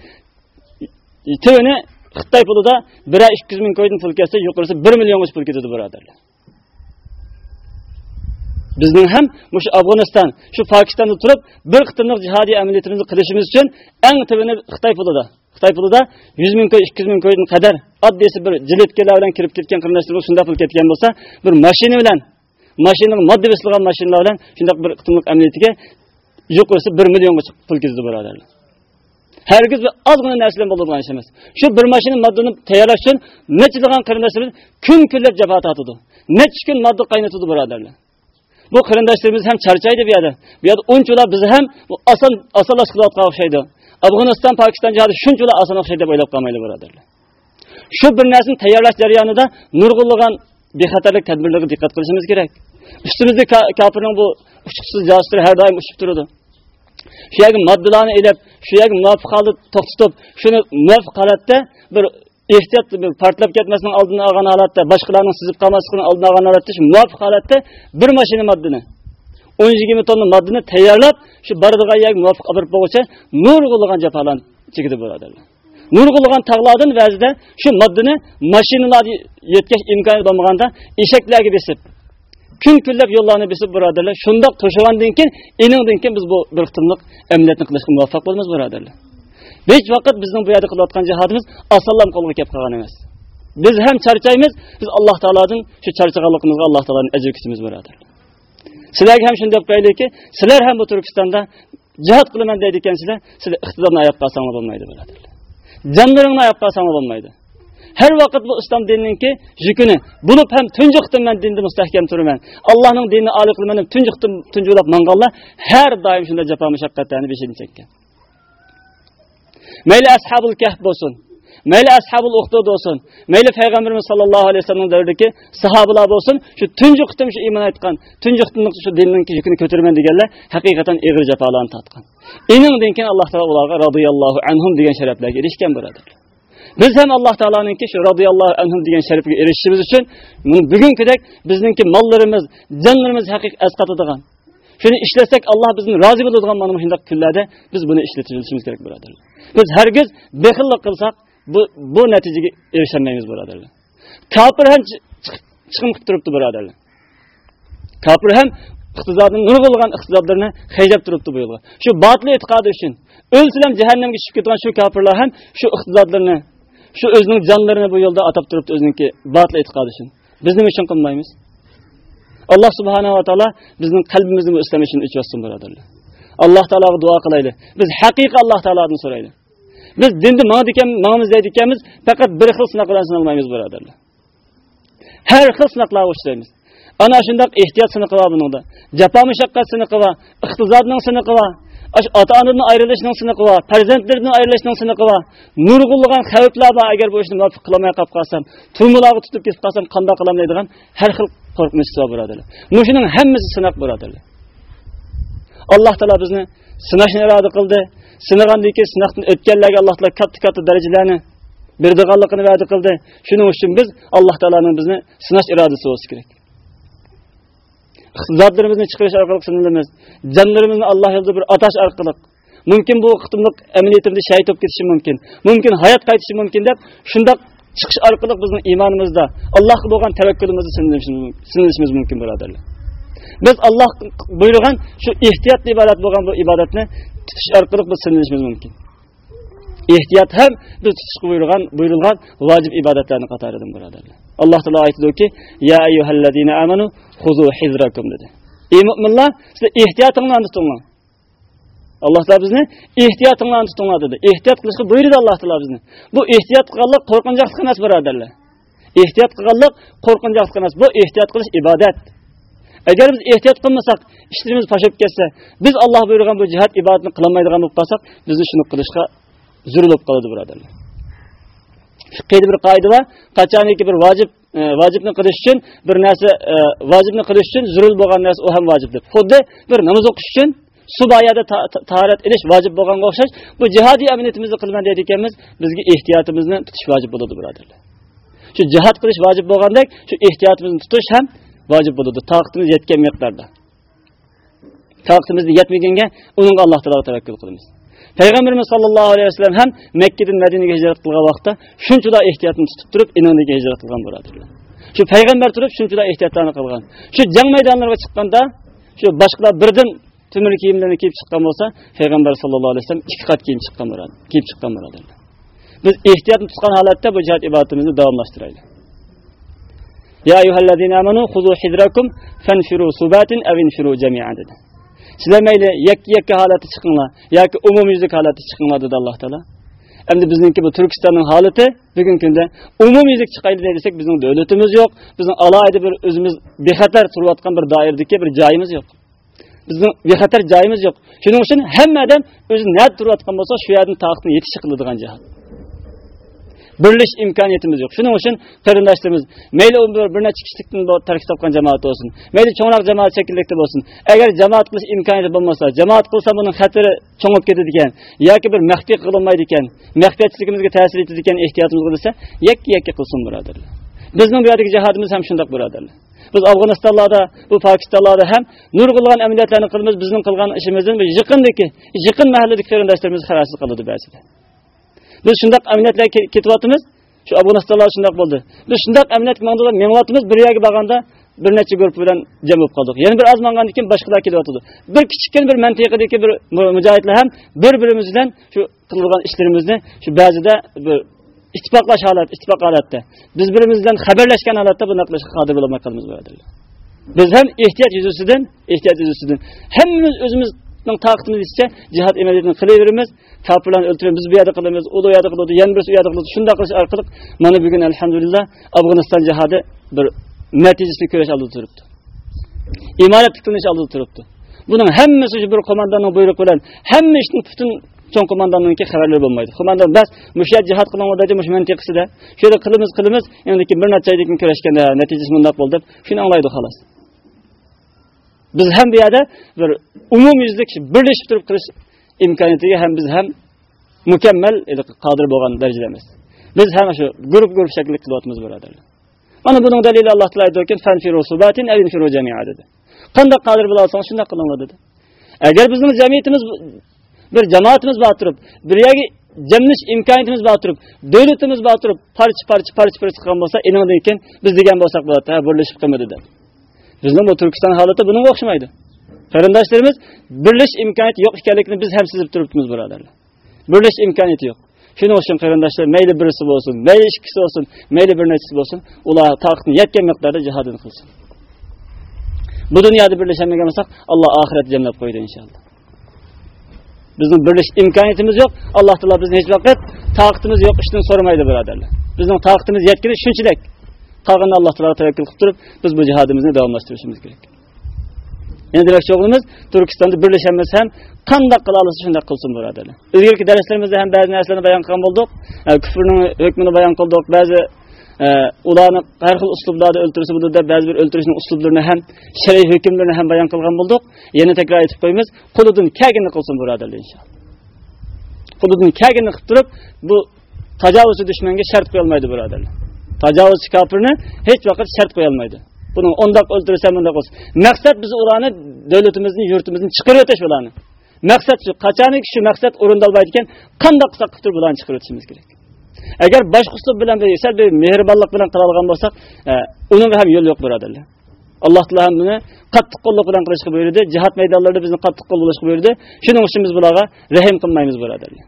tuni xitoy pulida bir ikki yuz ming ko'ydan pul ketsa yuqorisi bir milliongacha pul ketadi birodarlar. Bizning ham shu afg'oniston shu pokistonda turib bir qitimliq jihodiy amaliyotimizni qilishimiz uchun eng tibini xitoy pulida xitoy pulida yuz ming ko'y ikki yuz ming ko'ydan qadar oddiysi bir jiletkalar bilan kirib ketgan qarindoshlarimiz shunday pul ketgan bo'lsa bir mashina bilan mashina modda besilgan mashinalar bilan shunday bir qitimliq amaliyatiga bo'lsa bir millionga pul ketdi birodarlar. Hargiz bir ozgina narsalar bo'ladigan ish emas shu bir mashina moddani tayyorlash uchun nechalagan qarindoshlarimiz kun kunlab jafo tortadi necha kun modda qaynatadi birodarlar. Bu qarindoshlarimiz ham charchaydi bu yerda. Bu yerda unchalar bizni ham oson osonlash qilayotgan o'xshaydi. Afg'oniston pokiston jihodi shunchalar oson o'xshaydi deb o'ylab qolmaydi birodarlar. Shu bir narsani tayyorlash jarayonida nurg'unlagan bexatarlik tadbirlariga diqqat qilishimiz kerak. Ustimizda kofirning bu uchqisiz jasiri har doim uchib turadi shu yerga moddalarni ilib shu yerga muvofiq holda to'xtatib shuni muvofiq holatda bir ehtiyot bir portlab ketmasdan oldini olgan holatda boshqalarning sizib qolmasligini oldini olgan holatda shu muvofiq holatda bir mashina moddani o'n yigirma tonna moddani tayyorlab shu boradigan yerga muvofiq olib borib bo'lguncha nurg'unlagan jafolarni chekidi birodarlar nurg'ulg'an tog'lardan ba'zida shu moddani mashinalar yetkash imkoni bo'lmaganda eshaklarga besib kun kunlab yo'llarni besib birodarlar shundoq to'shagandan keyin iningdan keyin biz bu bir qitimliq amliyatni qilishga muvaffaq bo'lamiz birodarlar. Hech vaqt bizning bu yerda qilayotgan jihodimiz osonlam qo'lga kelib qolgan emas. Biz ham charchaymiz biz alloh taolodan shu charchaganligimizga alloh taolodan ajr kutamiz birodarlar. Sizlarga ham shuni deb qo'yaylikki sizlar ham bu turkistonda jihod qilaman deydi ekansizlar sizlar iqtidorni oyoqqa olsanglar bo'lmaydi birodarlar. canlarını ayaqlasan olmaydı. Her vakit bu İslam dininin ki yükünü bulup hem tüncü kıtım ben dinde müstehkem turmen. Allah'ın dinini alıklı benim tüncü kıtım tüncü olup mangalla her daim şunda cepha meşakkatlerini bir şeyini çekken. Meyli ashab-ı kehb olsun. Məylə əshab-ül uxdud olsun, məylə Peyğəmbərimiz sallallahu aleyhi ve sellem'in dövrdəki sahabələr olsun, şu tüncü qıtım şu iman etqan, tüncü qıtımlıq şu dinin yükünü götürmən deyənlər həqiqətən ağır cəfalarını tatqan. İnəndən ki Allah təala onlara radiyallahu anhum deyən şərəflərə erişkən biradırlar. Biz həm Allah Taala'nınki şu radiyallahu anhum deyən şərəfə erişishimiz üçün bugünküdək bizninki mallarımız, canlarımız həqiq əsqatıdığan. Şunu işlesek Allah bizim razı bulduğun mana bu şundaq kunlarda biz bunu işletilishimiz kerak biradırlar. Biz hergiz bexillik qilsak bu bu natijaga erishaolmaymiz birodarlar. Kofir ham chiqim qilib turibdi birodarlar. Kofir ham iqtisodni nurg'ilg'an iqtisodlarni haydab turibdi bu yo'lga. Shu botil e'tiqodi uchun o'lsa ham jahannamga tushib ketgan shu kofirlar ham shu iqtisodlarni shu o'zining jonlarini bu yo'lda atab turibdi o'ziniki botil e'tiqodi uchun. Biz nima uchun qilmaymiz? Alloh subhanava taolo bizning qalbimizni islom uchun ichvatsin birodarlar. Alloh taologa duo qilaylik. Biz haqiqiy alloh taolodan so'raylik. Biz dinni mangamiz deydi ekanmiz faqat bir xil sinoq bilan sinalmaymiz birodarlar. Har xil sinoqlarga uchraymiz ana shundoq ehtiyot siniqi bor bunida jafo mushaqqat siniqi bor iqtisodning siniqi bor ota onadan ayrilishning siniqi bor farzandlardan ayrilishning siniqi bor nurg'ulg'an xavflar bor agar bu ishni muvaffaq qilolmay qolib qolsam turmularga tutib ketib qolsam qanday qilaman deydigan har xil qo'rqinch bor birodarlar. Mana shuning hammasi sinoq birodarlar. Alloh taolo bizni sinashni iroda qildi. Sinagandan keyin sinoqdan o'tganlarga alloh taolo katta katta darajalarni berdiganligini va'da qildi. Shuning uchun biz alloh taoloning bizni sinash irodasi bo'lishi kerak. Iqtisodlarimizni chiqarish orqali sinilamiz jonlarimizni alloh yo'lida bir atash orqali mumkin bu qitimliq amaliyatimda shahid bo'lib ketishi mumkin mumkin hayot qaytishi mumkin deb shundoq chiqish orqali bizning iymonimizda allohga bo'lgan tavakkulimizni sinilishimiz mumkin birodarlar. Biz alloh buyurgan shu ehtiyotli ibodat bo'lgan bu ibodatni tutish orqali biz sinilishimiz mumkin. Ehtiyot ham biz tutishga buyurgan buyurilgan vojib ibodatlarni qatoridan birodarlar alloh taolo aytdiki ya ayyuhallazina amanu xuzu hizrakum dedi. Ey mo'minlar sizlar ehtiyotinglarni tutinglar alloh taolo bizni ehtiyotinglarni tutinglar dedi. Ehtiyot qilishga buyurdi alloh taolo bizni. Bu ehtiyot qilganlik qo'rqinchoqlik emas birodarlar. Ehtiyot qilganlik qo'rqinchoqlik emas bu ehtiyot qilish ibodat. Agar biz ehtiyot qilmasak ishlarimiz pashib ketsa biz alloh buyurgan bu jihat ibodatni qilolmaydigan bo'lib qolsak bizni shuni qilishga zur bo'lib qoladi birodarlar fiqhiyda bir qoida bor qachoniki bir vojib e, vojibni qilish uchun bir narsa e, vojibni qilish uchun zurul bo'lgan narsa u ham vojib deb. Xuddi bir namoz o'qish uchun subayada tahorat ilish vojib bo'lganga o'xshash bu jihodiy amaliyatimizni qilman deydi ekanmiz bizga ehtiyotimizni tutish vojib bo'ladi birodarlar. Shu jihod qilish vojib bo'lgandek shu ehtiyotimizni tutish ham vojib bo'ladi toqatimiz yetgan miqdorda. Toqatimiz yetmaganga unga alloh taologa tavakkul qilamiz. Payg'ambarimiz sollallohu alayhi vasallam ham makkadan madinaga hijrat qilgan vaqtda shunchalar ehtiyotni tutib turib inonaga hijrat qilgan bo'ladilar. Shu payg'ambar turib shunchalar ehtiyotlarni qilgan. Shu jang maydonlariga chiqqanda shu boshqalar birdan temir kiyimlarni kiyib chiqqan bo'lsa payg'ambar sallallohu alayhi vasallam ikki qat kiyim chiqqan bo'ladi kiyib chiqqan bo'ladi biz ehtiyotni tutgan holatda bu jihat ibodatimizni davomlashtiraylik. Ya ayyuhallazina amanu xuzu hidrakum fanfiru subatin aw infiru jami'an dedi sizlar mayli yakka yakka holatda chiqinglar yoki umumyuzlik holatda chiqinglar dedi alloh taolo endi bizningki bu turkistonning holati bugungi kunda umumyuzlik chiqayli desak bizning davlatimiz yo'q bizning alohida bir o'zimiz bexatar turayotgan bir doiradagi bir joyimiz yo'q bizning bexatar joyimiz yo'q shuning uchun hamma odam o'zi nada turayotgan bo'lsa shu yerdan taqni yetishi qiladigan jihat birlash imkoniyatimiz yo'q. Shuning uchun qarindoshlarimiz mayli u bir, bir necha kishilikdan tarkib topgan jamoat bo'lsin mayli cho'ngroq jamoat shakllikda bo'lsin. Agar jamoat qilish imkoniyati bo'lmasa jamoat qilsa buning xatiri cho'ngib ketadi ekan yoki bir maxfiy qilinmaydi ekan maxfiyatchiligimizga ta'sir etadi ekan ehtiyotimiz bo'lsa yakka yakka qilsin birodarlar. Bizning bu yerdagi jihodimiz ham shundoq birodarlar. Biz afg'onistonlarda bu pokistonlarda ham nurg'ulg'an amaliyotlarni qilamiz bizning qilgan ishimizdan yaqindagi yaqin mahalladagi qarindoshlarimiz xarajsiz qiladi ba'zida. Biz shundoq amniyatlar ketyapmiz. Shu afg'onistonlarda shundoq bo'ldi. Biz shundoq amaliyotga menyapmiz bir yerga borganda bir necha guruh bilan jam bo'lib qoldik. Yana bir oz mangandan keyin boshqalar kelyotdi bir kichkina bir mantaqadagi bir mujohidlar ham bir birimiz bilan shu qilgan ishlarimizni shu ba'zida bir ittifoqlash holat ittifoq holatda. Biz birimiz bilan xabarlashgan holatda bunaqa qilishga qodir bo'lolmay qolamiz birodarlar. Biz ham ehtiyot yuzasidan ehtiyot yuzasidan. Hammamiz o'zimizning toqatimizcha jihod amaliyotini qilaveramiz kofirlarni o'ltiramiz biz bu yerda qilamiz u da u yerda qiladi yana birisi u yerda qiladi shunday qilish orqali mana bugun alhamdulillah afg'oniston jihodi bir natijasini ko'rish oldida turibdi imorat qilinish oldida turibdi buning hammasi bir qo'mondonning buyrug'i bilan hamma ishning butun cho'ng qo'mondonniki xabarlar bo'lmaydi qo'mondon bas musha jihod qilinadi mush mantiqasida shu yerda qilamiz qilamiz endi keyin bir necha keyin kurashganda natijasi bundoq bo'ldi deb shuni anglaydi xolos biz ham bu yerda bir umumyuzlik birlashib turib qilish imkoniyatiga ham biz ham mukammal qodir bo'lgan darajadamiz biz ham shu guruh guruh shaklida qilyapmiz birodarlar mana buning dalili alloh taolo aytdi dedi qanday qodir bo'la olsangiz shunday qilinglar dedi. Agar bizning jamiyatimiz bir jamoatimiz bor turib bir yerga jamlash imkoniyatimiz bor turib davlatimiz bor turib parcha parcha parcha parcha qilgan bo'lsa enadan keyin biz degan bo'lsak bo'ladi birlashib dedi bizni bu turkiston holati bunga o'xshamaydi. Qarindoshlarimiz birlash imkoniyati yo'q ekanligini biz ham sezib turibmiz birodarlar. Birlash imkoniyati yo'q. Shuning uchun qarindoshlar mayli birisi bo'lsin mayli ikkisi bo'lsin mayli bir nechasi bo'lsin ular toqatni yetgan miqdorda jihodini qilsin. Bu dunyoda birlasholmagan bo'lsak alloh oxiratni jamlab qo'ydi inshaalloh. Bizning birlash imkoniyatimiz yo'q alloh taolo bizni hech vaqt toqatimiz yo'q ishdan so'ramaydi birodarlar. Bizning toqatimiz yetgani shunchalik qolganini alloh taolo tavakkul qilib turib biz bu jihodimizni davomlashtirishimiz kerak endi demoqchi o'g'limiz turkistonda birlashamasa ham qandoq qila olsa shunday qilsin birodarlar ilgarigi darslarimizda ham ba'zi narsalarni bayon qilgan bo'ldik kufrning hukmini bayon qildik ba'zi ularni har xil uslublarda o'ltirsa bo'ladi deb ba'zi bir o'ltirishning uslublarini ham shariy hukmlarini ham bayon qilgan bo'ldik yana takror aytib qo'yamiz qulidan kagini qilsin birodarlar inshaalloh qulidan kagini qilib turib bu tajovuzchi dushmanga shart qo'yolmaydi birodarlar tajovuzchi kofirni hech vaqt shart qo'yolmaydi. Buni undoq o'ltirsa bundoq bo'lsin. Maqsad biz ularni davlatimizni yurtimizni chiqarib o'tish ularni. Maqsad shu qachoniki shu maqsad o'rindalmaydi ekan qandoq qilsak qilib turib ularni chiqarib o'tishimiz kerak? Agar boshqa uslub bilan sal bir mehribonlik bilan qila olgan bo'lsak e, uning ham yo'li yo'q birodarlar. Alloh taolo ham buni qattiq qo'llik bilan qilishga buyurdi. Jihod maydonlarida bizni qattiq qo'l bo'lishga buyurdi. Shuning uchun biz bularga rahm qilmaymiz birodarlar.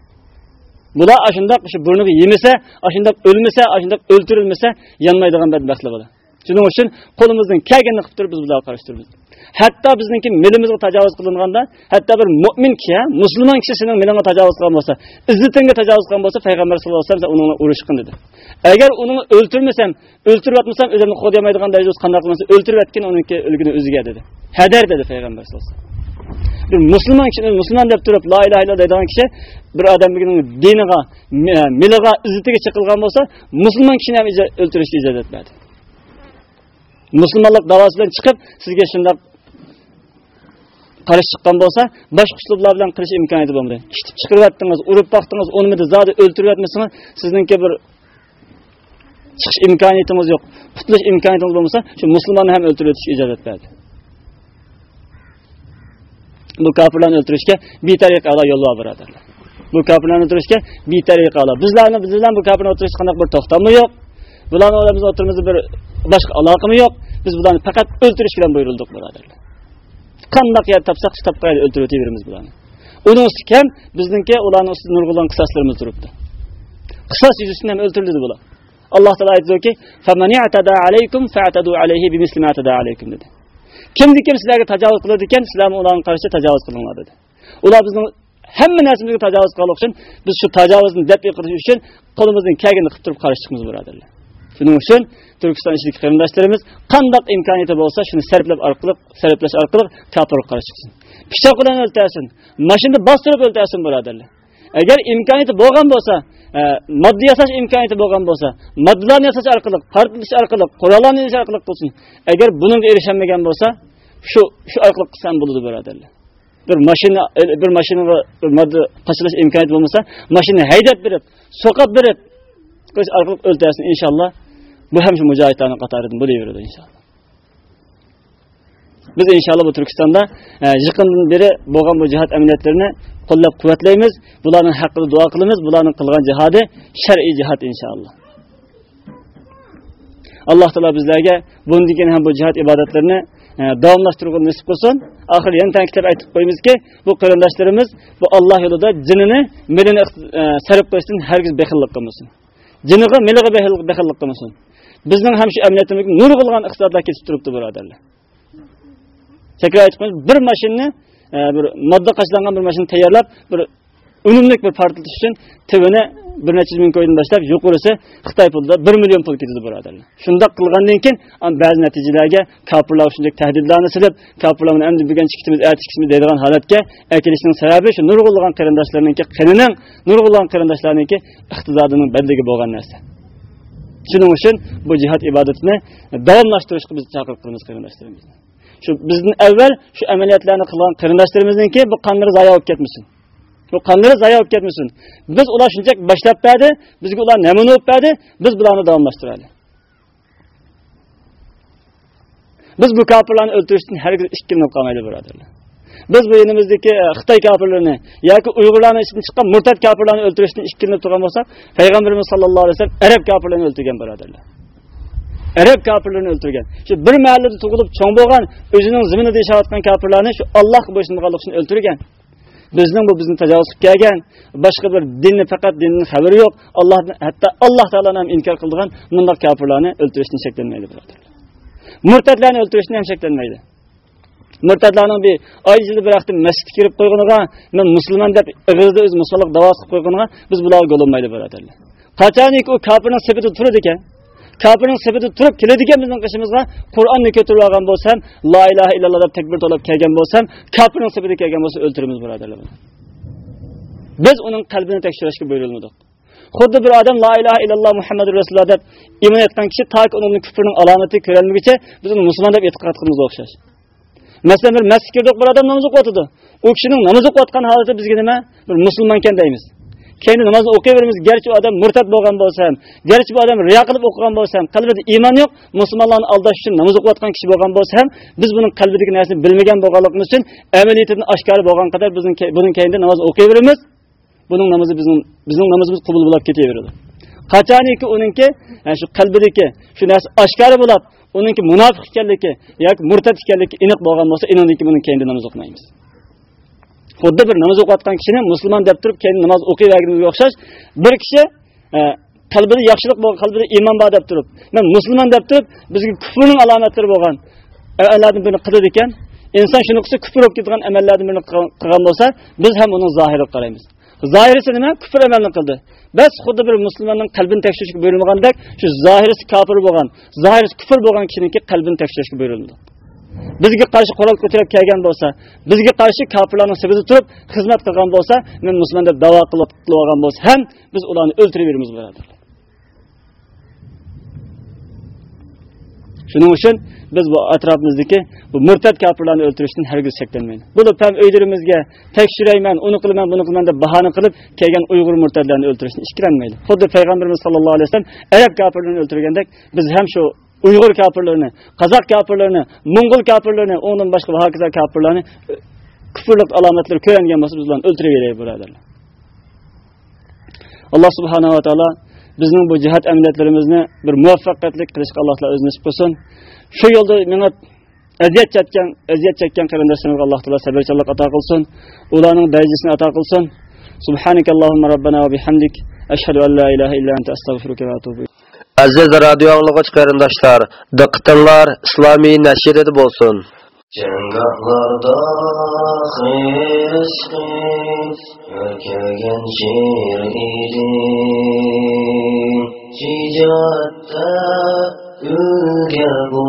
бұла ашындақ ұшы бұрынығы емесе, ашындақ өлмесе, ашындақ өлтірілмесе, янмайдыған бәді бәсілі бұла. Сөнің үшін қолымыздың кәгені қыптыр біз бұла қарыштырмыз. Хәтта біздің кем мелімізгі тажауыз қылынғанда, хәтта бір мұмин кия, мұсылман кісі сенің меліңі тажауыз қылған болса, үзітінге тажауыз қылған болса, пайғамбар сұлғаласа, біз оныңы ұрышқын деді. Әгер оныңы өлтірмесем, өлтір бәтмесем, өзімді қодиямайдыған дәйіз өз қандақылмасы, өлтір бәткен оныңке үлгіні өзіге деді. Хәдер деді фейғамбар сұлғаласа. Musulmon kishi musulmon deb turib la ilaha illalloh deydigan kishi bir odamni diniga miliga e, izzatiga chiqilgan bo'lsa musulmon kishini ham o'ltirishga ijozat beradi musulmonlik davosidan chiqib sizga shundoq qarshi chiqqan bo'lsa boshqa uslublar bilan qilish imkoniyati bo'lmaydi kitib chiqaryaptingiz urib boqdingiz unmidi zodi o'ltiryapmisizmi sizniki bir chiqish imkoniyatingiz yo'q. Qutulish imkoniyatingiz bo'lmasa shu musulmonni ham o'ltirib o'tishga ijozat beradi bu kofirlarni o'ltirishga bitariqalar yo'l bor birodarlar bu kofirlarni o'ltirishga bitariqalar bizlarni biz bilan bu kofirni o'ltirishga qanaqa bir to'xtammi yo'q. Bularni biz o'tirimizni bir boshqa aloqami yo'q. Biz bularni faqat o'ltirish bilan buyurildik birodarlar qandoq yer topsak shu topqa o'ltirib o'taveramiz bularni. Uning ustiga ham bizniki ularni ustida nurg'ulon qisoslarimiz turibdi. Qisos yuzasidan ham o'ltirildi bular. Alloh taolo aytdiki dedi kimni kim sizlarga tajovuz qiladi ekan sizlarni ularga qarshi tajovuz qilinglar dedi. Ular bizni hamma narsamizga tajovuz qilgan uchun biz shu tajovuzni daf qilish uchun qo'limizdan kelganini qilib turib qarshi chiqamiz birodarlar shuning uchun turkiston ichidagi qarindoshlarimiz qandoq imkoniyati bo'lsa shuni sarflab orqali sarflash orqali kofirga qarshi chiqsin. Pichoq bilan o'ltasin mashinani bostirib o'ltasin birodarlar agar imkoniyati bo'lgan bo'lsa e, moddiy yasash imkoniyati bo'lgan bo'lsa moddalarni yasash orqali portlatish orqali qurollarni yasash orqali qilsin. Agar bunga erisholmagan bo'lsa shu shu orqali qilsam bo'ladi birodarlar bir mashina e, bir mashinaga bir modda qo'shilish imkoniyati bo'lmasa mashina haydab berib so'qib berib qilish orqali o'ltasin inshaalloh. Bu ham shu mujohidlarni qatoridan bo'laveradi inshaalloh. Biz inshaalloh bu turkistonda e, yaqindan beri bo'lgan bu jihod amaliyotlarini qo'llab quvvatlaymiz. Bularning haqqida duo qilamiz. Bularning qilgan jihodi shar'iy jihod inshaalloh alloh taolo bizlarga bundan keyin ham bu jihod ibodatlarini e, davomlashtirishni nasib qilsin oxiri yana ta'kidlab aytib qo'ymizki bu qarindoshlarimiz bu alloh yo'lida jinini milini e, sarf qilishdan hargiz behillik qilmasin jiniga miliga behillik qilmasin bizning ham shu amniyatimizga nurg'ilgan iqtisodlar ketib turibdi birodarlar takror aytib bir mashinani e, bir modda qachlangan bir mashinani tayyorlab bir unumli bir portlatish uchun tibini bir necha ming ko'ydan boshlab yuqorisi xitoy pulida bir million pul ketadi birodarlar. Shundoq qilgandan keyin ba'zi natijalarga kofirlar shunday tahdidlarni silib kofirlar endi bugun chiqitimiz erta chiqitimiz deydigan holatga akilishning sababi shu nurg'ulg'an qarindoshlarniki qinining nurg'ulg'an qarindoshlarniki iqtisodining bandligi bo'lgan narsa. Shuning uchun bu jihod ibodatini davomlashtirishga biz chaqiriq qilamiz qarindoshlarimizni. Shu bizdan avval shu amaliyotlarni qilgan qarindoshlarimizniki bu qonlari zayo bo'lib ketmasin bu qonlari zayo bo'lib ketmasin biz ular shunchak boshlab berdi bizga ular namuna bo'lib berdi biz bularni davomlashtiraylik biz bu kofirlarni o'ltirishdan hargiz ikkilanib qolmaydi birodarlar biz bu elimizdagi e, xitoy kofirlarini yoki uyg'urlarni ichidan chiqqan murtad kofirlarni o'ltirishdan ikkilanib turgan bo'lsak payg'ambarimiz sallallohu alayhi vasallam arab kofirlarini o'ltirgan birodarlar arab kofirlarini o'ltirgan. Shu bir mahallada tug'ilib cho'ng bo'lgan o'zining ziminida yashayotgan kofirlarni shu allohga bo'ysunmaganlik uchun o'ltirgan. Bizning bu bizni tajovuz qilib kelgan boshqa bir dinni faqat dinni xabari yo'q allohni hatto alloh taoloni ham inkor qildigan bundoq kofirlarni o'ltirishdan cheklanmaydi birodarlar murtadlarni o'ltirishdan ham cheklanmaydi murtadlarni bir oychili bir vaqtda masjidga kirib qo'yguniga men musulmon deb ig'izda o'z musulmonlik davosi qilib qo'yguniga biz bularga yo'linmaydi birodarlar qachoniki u kofirni sifati turadi ekan? Kofirning sifati turib keladigan bizning qishimizga qur'onni ko'tarib olgan bo'lsam la ilaha illalloh deb takbir to'lab kelgan bo'lsam kofirning sifati kelgan bo'lsa o'ltiramiz birodarlar biz uning qalbini tekshirishga buyurilmadik xuddi bir odam la ilaha illalloh muhammadu rasululloh deb iymon etgan kishi toki uni kufrning alomati ko'rolmaguncha biz uni musulmon deb e'tiqod qilamiz o'xshash masalan bir masjidga kirdik bir odam namoz o'qiyotdi u kishining namoz o'qiyotgan holati bizga nima bir musulmonkan deymiz keyin namozni o'qiyveramiz. Garchi u odam murtad bo'lgan bo'lsa ham garchi bu odam riyo qilib o'qigan bo'lsa ham qalbida iymon yo'q musulmonlarni aldash uchun namoz o'qiyotgan kishi bo'lgan bo'lsa ham biz buning qalbidagi narsani bilmagan bo'lganligimiz uchun amaliyatini oshkora bo'lgan qadar bizning buning keyinda namoz o'qiyveramiz. Buning namozi bizning bizning namozimiz qabul bo'lib ketaveradi. Qachoniki uningki shu qalbidagi shu narsa oshkora bo'lib uningki munofiq ekanligi yoki murtad ekanligi aniq bo'lgan bo'lsa inoniki buning keyinda namoz o'qimaymiz. Xuddi bir namoz o'qiyotgan kishini musulmon deb turib keyin namoz o'qiyverganga o'xshash bir kishi e, qalbida yaxshilik bo'lgan qalbida iymon bor deb turib man musulmon deb turib bizga kufrning alomatlari bo'lgan e, amallarni birini qiladi ekan. Inson shuni qilsa kufr bo'lib ketgan amallarni birini qilgan bo'lsa biz ham uni zohiriga qaraymiz. Zohirisi nima? Kufr amalni qildi. Bas xuddi bir musulmonning qalbini tekshirishga buyurilmagandek shu zohirisi kofir bo'lgan zohirisi kufr bo'lgan kishiniki qalbini tekshirishga buyurildi. Bizga qarshi qurol ko'tarib kelgan bo'lsa bizga qarshi kofirlarni sibida turib xizmat qilgan bo'lsa men musulmon deb davo qilib olgan bo'lsa ham biz ularni o'ltiraveramiz birodarlar shuning uchun biz bu atrofimizdagi bu murtad kofirlarni o'ldirishdan hargiz cheklanmaydi. Bo'lib ham uylarimizga tekshirayman uni qilaman buni qilaman deb bahona qilib kelgan uyg'ur murtadlarni o'ldirishni ikkilanmaydi xuddi payg'ambarimiz sallallohu alayhi vasallam arab kofirlarini o'ldirgandek biz ham shu uyg'ur kofirlarini qozoq kofirlarini mo'ng'ul kofirlarini undan boshqa va hokazo kofirlarni e, kufrlik alomatlari ko'ringan bo'lsa biz ularni o'ltiraveraylik birodarlar alloh subhanava taolo bizning bu jihat amaliyotlarimizni bir muvaffaqiyatli qilishga alloh taolo o'zi nasib qilsin shu yo'lda menga aziyat chekkan aziyat chekkan qarindoshlarimizga alloh taolo sabrchanlik ato qilsin ularning darajasini ato qilsin subhanakallohumma robbana va bihamdik. Ashhadu an la ilaha illa anta astag'firuka va atubu Aziz radio anglagıç qarindoshlar, diqqatinglar islomiy nashrida bo'lsin. Jangahlarda xis-xis Örkegen şiir idin Cicatta ülge bu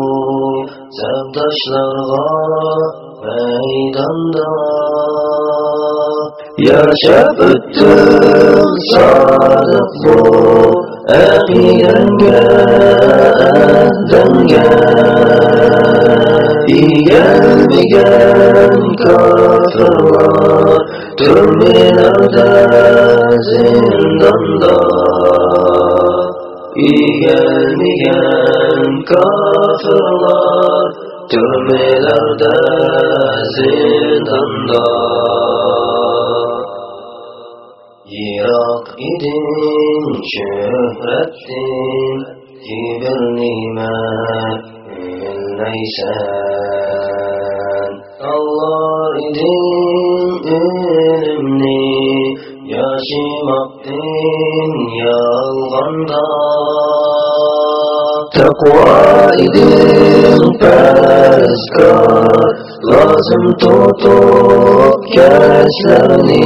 Sevdaşlarga meydanda Yaşap öttüm sadık bu آقيا جاء الدنيا في قلبك كافرا ترمي نبدا زندان في قلبك كافرا ترمي نبدا زندان Yok idin şöhrettin Fi bir nimet Müminleysen Allah idin ölümni Yaşımaktın yalganda Takva idin tezgah Lazım tutup keslerini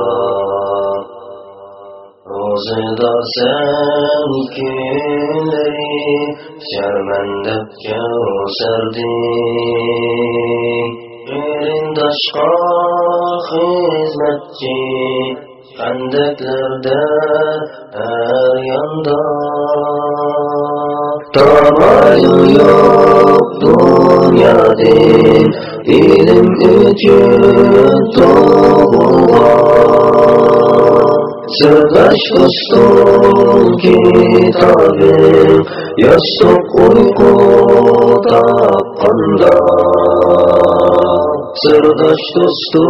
Rozada sen günleri Şermende gösterdin Erindaşka hizmetçi. Hendeklerde her yanda. Tamayın yok dünyadin İlim için doğulgan Sırdaşlaştı kitabım Yastık uykuda hakkında Sırdaşlaştı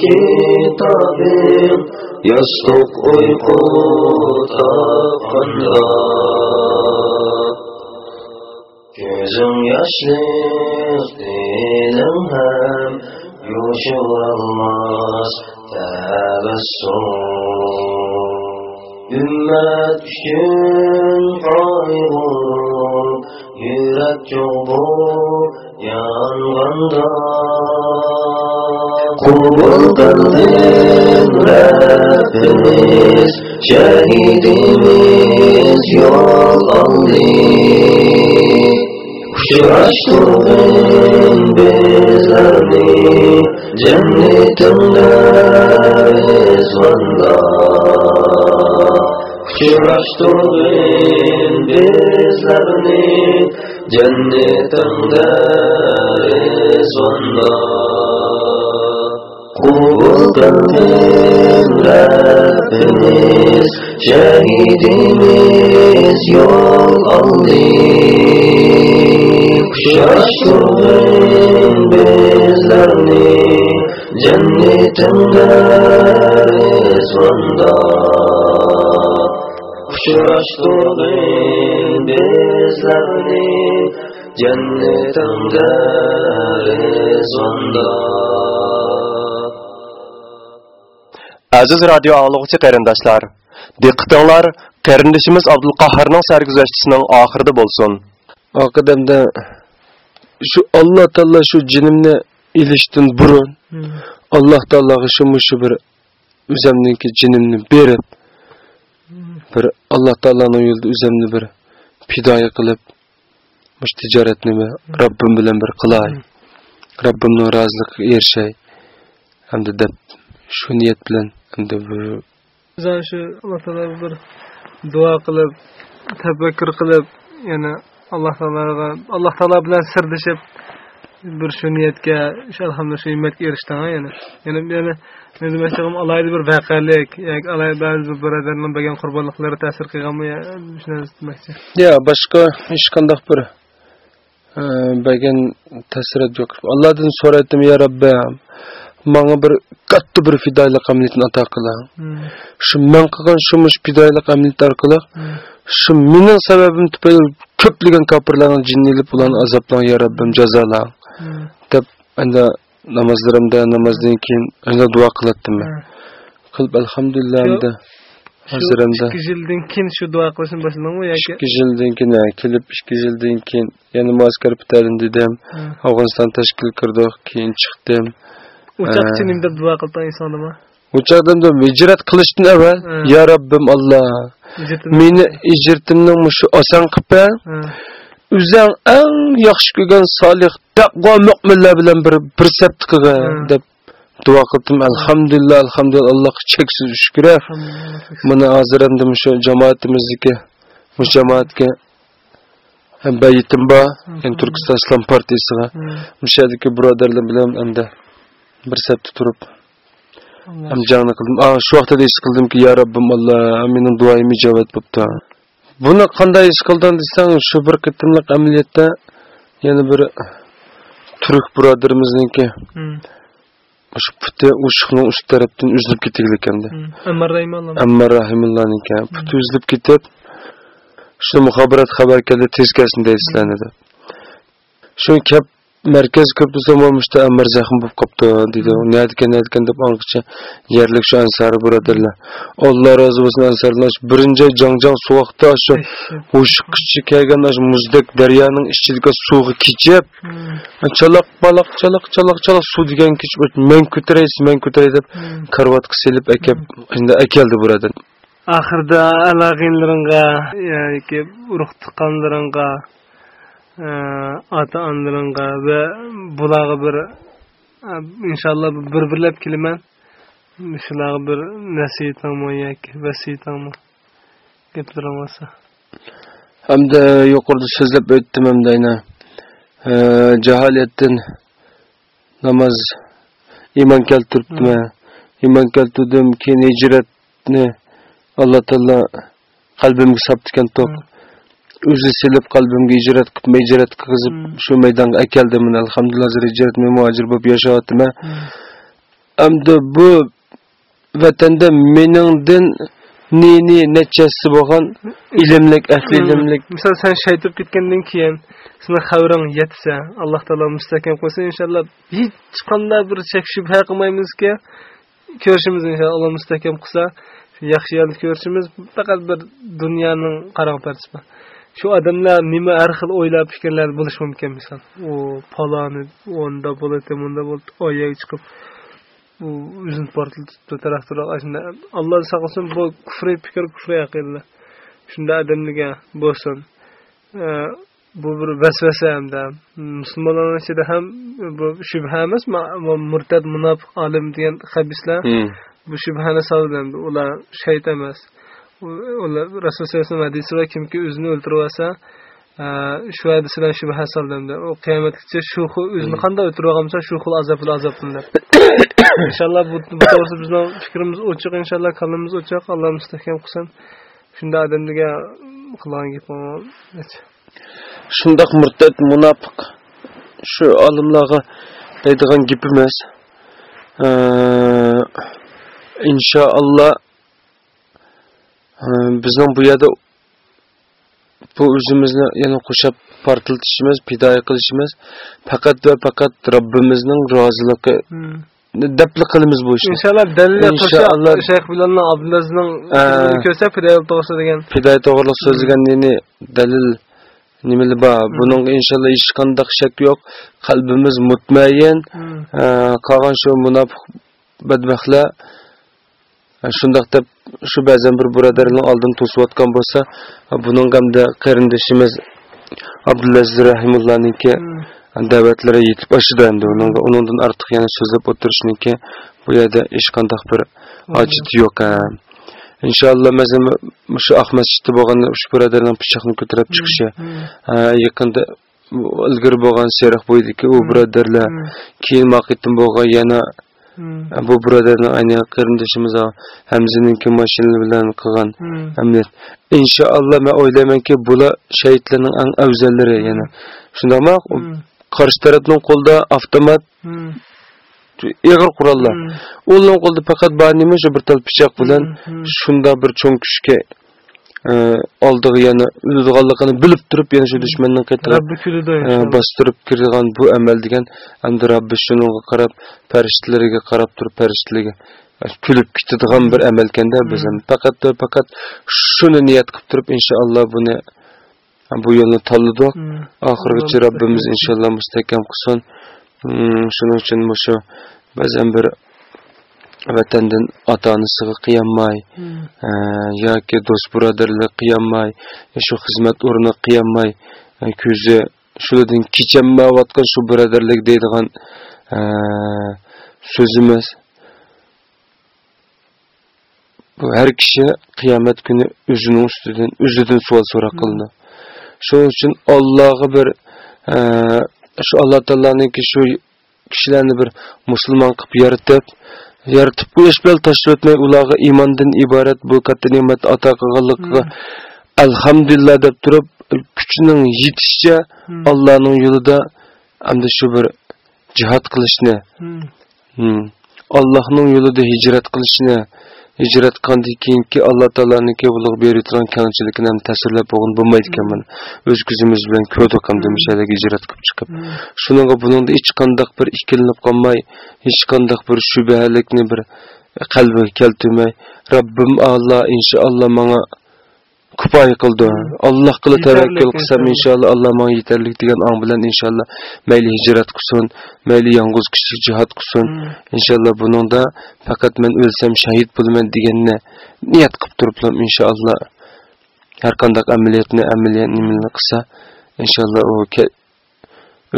kitabım Yastık uykuda hakkında Gözüm yaşlı, dilim hem Yuşurulmaz tebessüm Ümmet üçün kaybolup Yürek çobuk yanganda Kubul kıldın Rabbimiz Şehidimiz yol aldı Şaşkın bezani cennetimde ezvanda Şaşkın bezani cennetimde ezvanda Kubuldan Rabbimiz şehidimiz yol aldı. Şaşırın bizlerini cennetinde resmanda Şaşırın bizlerini Aziz radyo ağlıqçı qarindaşlar, shu Alloh taolo shu jinimni ilishdan burun Alloh taologa shu mushu bir o'zimniki jinimni berib bir Alloh taoloning yo'lida o'zimni bir fidoya qilib mush tijoratni Rabbim bilan bir qilay. Rabbimning roziligiga erishay. Hamda deb shu niyat bilan hamda bu shu alloh taolo bir duo qilib tafakkur qilib yana alloh taologa alloh taolo bilan sirdishib bir shu niyatga shu alhamdulillah shu himmatga erishding ha yana yana yana men demoqchim alayda bir voqelik yoki alayda ba'zi bir birodarlarning bergan qurbonliklari ta'sir qilganmi shuni demoqchi Ya başka hiç kandak bir e, belgen təsirat yo'q. Allohdan so'radim ya Rabbim. Menga bir katta bir fidoyilik amaliyatini ato qiling. Shu men qilgan shu mush fidoyilik amaliyat orqali shu mening sababim tufayli ko'plagan kofirlarning jinnilib ularni azoblang ya Rabbim jazolang. deb anda namozlarimda namozdan keyin anda duo qilatdim men. Qilib alhamdulillah anda hozirimda ikki yildan keyin shu duo qilishni boshladingmi yoki ikki yildan keyin ha, kelib ikki yildan keyin yana muaskar bitalin dedim. Afg'oniston tashkil qildik keyin chiqdim uchoqchi nim deb duo qildi insonima uchoqdan da hijrat qilishdan avval ya robbim alloh meni hijratimni shu oson qilib ber o'zing eng yaxshi ko'rgan solih taqvo mo'minlar bilan bir bir sabt qilgin deb duo qildim. Alhamdulillah alhamdulillah allohga cheksiz shukur mana hozir endi shu jamoatimizniki bu jamoatga bayitim bor. Yani turkiston islom partiyasiga o'sha yerdagi birodarlar bilan endi bir sapda turib ham jangni qildim. Shu vaqtda his qildimki ya robbim alloh mening duoyim ijobat bo'libdi buni qanday ish qildim desang shu bir qitimliq amaliyotda yana bir turk birodarimizniki shu puti ushiqni ust tarafdan uzilib ketgan ekanda. Ammar rahimulloh amma rahimullohniki puti uzilib ketib shu muxobarat xabar keldi tezkasini deysizlarni deb shu kap markaz ko'prisi bo'lmishda ammar zaxm bo'lib qolibdi deydi nayotgan nayotgan deb anqicha yerlik shu ansari birodarlar alloh rozi bo'lsin ansarlar shu birinchi jangjang suvoqda shu kelgan shu muzdek daryoning ichidagi suvga kechib chaloq baloq chaloq chaloq chaloq suv degan kechib men ko'taray men ko'taray deb karvatga silib akab endi akeldi birodar oxirida alag'inlaringga yoki urug' tuqqanlaringga ota onalaringga va bularga bir inshaalloh bir birlab kelaman shularga bir nasihatangmi yoki vasiyatangmi gaplaring bo'lsa hamda yuqorida so'zlab o'tdim hamda ayna jaholatdan namoz iymon keltiribdimi? Iymon keltirdim keyin hijratni alloh taolo qalbimga solibdikan to'q o'zi silib qalbimga hijrat qilib hijrat qilg'izib shu maydonga akeldi meni alhamdulillah hozir hijrat men muhojir bo'lib yashayapman hamda bu vatanda meningdin neni nechasi bo'lgan ilmlik ahli ilmlik misol sen shaytib ketgandan keyin seni xabaring yetsa alloh taolo mustahkam qilsa inshaalloh hech qanday bir shak shubha qilmaymizki ko'rishimiz inshaalloh alloh mustahkam qilsa yaxshi yerni ko'rishimiz faqat bir dunyoning qarang partisi shu odamlar nima har xil o'ylab fikrlar bo'lishi mumkin misol u paloni onda bo'ladi bunda bo'ladi oyaga chiqib u o'zini portlatibdi taraftarlar alloh saqlasin bu kufriy fikr kufriy aqida shunda odamlarga bo'lsin bu bir vasvasa hamda musulmonlar ichida ham bu shubha emas murtad munofiq olim degan habislar bu shubhani soldi ular shayt emas rasul hadisi va kimki o'zini o'ldirib olsa shu hadis bilan shubha soldimdi u qiyomatgacha shu xil o'zini qanday o'ldirib olgansa shu xil azobli azobdilar inshaalloh bu to'g'risida bizni fikrimiz ochiq inshaalloh qalbimiz ochiq. Alloh mustahkam qilsin. Shunda odamlarga qilgan gapim shundoq murtad munofiq. Shu olimlarga deydigan gap emas inshaalloh bizning bu yerda bu o'zimizni yana qo'shib portlatishimiz pidoya qilishimiz faqat va faqat robbimizning roziligi dabli qilamiz bu ishni. Inshaalloh dalillar inshaalloh shayx bilalla abdulazning ko'rsa pidoya to'g'risida degan. pidoya to'g'riliq so'zlagan neni dalil nimali bor? Buning inshaalloh hech qanday shak yo'q. Qalbimiz mutmain. Qolgan shu munofiq badbaxtlar shundoq deb shu ba'zan bir birodarni oldin to'sayotgan bo'lsa buning hamda qarindishimiz abdulaziz rahimullohniki da'vatlari yetib oshdi endi. Undan ortiq yana so'zlab o'tirishniki bu yerda hech qanday bir hojat yo'q inshaalloh shu ahmad shiti bo'lgan shu birodarning pichoqni ko'tarib chiqishi yaqinda ilgari bo'lgan seriq bo'ydiki u birodarlar keyin vaqtdan bo'lgan yana bu birodarni ayni qarindoshimiz hamziniki mashina bilan qilgan amaliyot inshaalloh man o'ylaymanki bular shahidlarning eng afzallari yana. Shundaqmi qarshi tarafning qo'lida avtomat ig'ir qurollar. Ularning qo'lida faqat bor nima shu bir tal pichoq bilan shunda bir cho'ng kuchga oldiga yana uzilganligini bilib turib yana shu dushmanning qaytiga bostirib kirgan bu amal degan endi robbi shunga qarab farishtalariga qarab turib farishtalarga kulib ketadigan bir amal ekanda biz faqat faqat shuni niyat qilib turib inshaalloh buni bu yo'lni tanladik oxirigacha robbimiz inshaalloh mustahkam qilsin shuning uchun shu ba'zan bir vatandan ota onasiga qiyolmay yoki do'st birodarlar qiyolmay shu xizmat o'rni qiyolmay ko'zi shulardan kecholmayotgan shu birodarlik deydigan so'zimiz. Bu har kishi qiyomat kuni o'zining ustidan o'zidan savol so'roq qilindi shuning uchun Allohga bir shu Alloh taoloninki shu kishilarni bir musulmon qilib yaratib yaratib qo'yish bilan tashlab o'tmay ularga iymondan iborat bu katta ne'mat ato qilganligiga alhamdulillah deb turib kuchining yetishicha Allohning yo'lida shu bir jihad qilishni Allohning yo'lida hijrat qilishni hijrat qilgandan keyingi alloh taoloniki ulug' berayotgan kengchilikni ham ta'sirlab bo'lgan bo'lmaydi ekan mana o'z ko'zimiz bilan ko'rdik ham demishalar hijrat qilib chiqib. Shuninga buningda hech qanday bir ikkilinib qolmay hech qanday bir shubhalikni bir qalbiga keltirmay robbim alloh inshaalloh manga kifoya qildi. Alloh qilib tavakkul qilsam inshaalloh alloh manga yetarlik degan ong bilan inshaalloh mayli hijrat qilsin mayli yolg'iz kishi jihod qilsin. Inshaalloh buningda faqat men o'lsam shahid bo'laman deganni niyat qilib turiblam inshaalloh. Har qanday amaliyotni amaliyat nimani qilsa inshaalloh u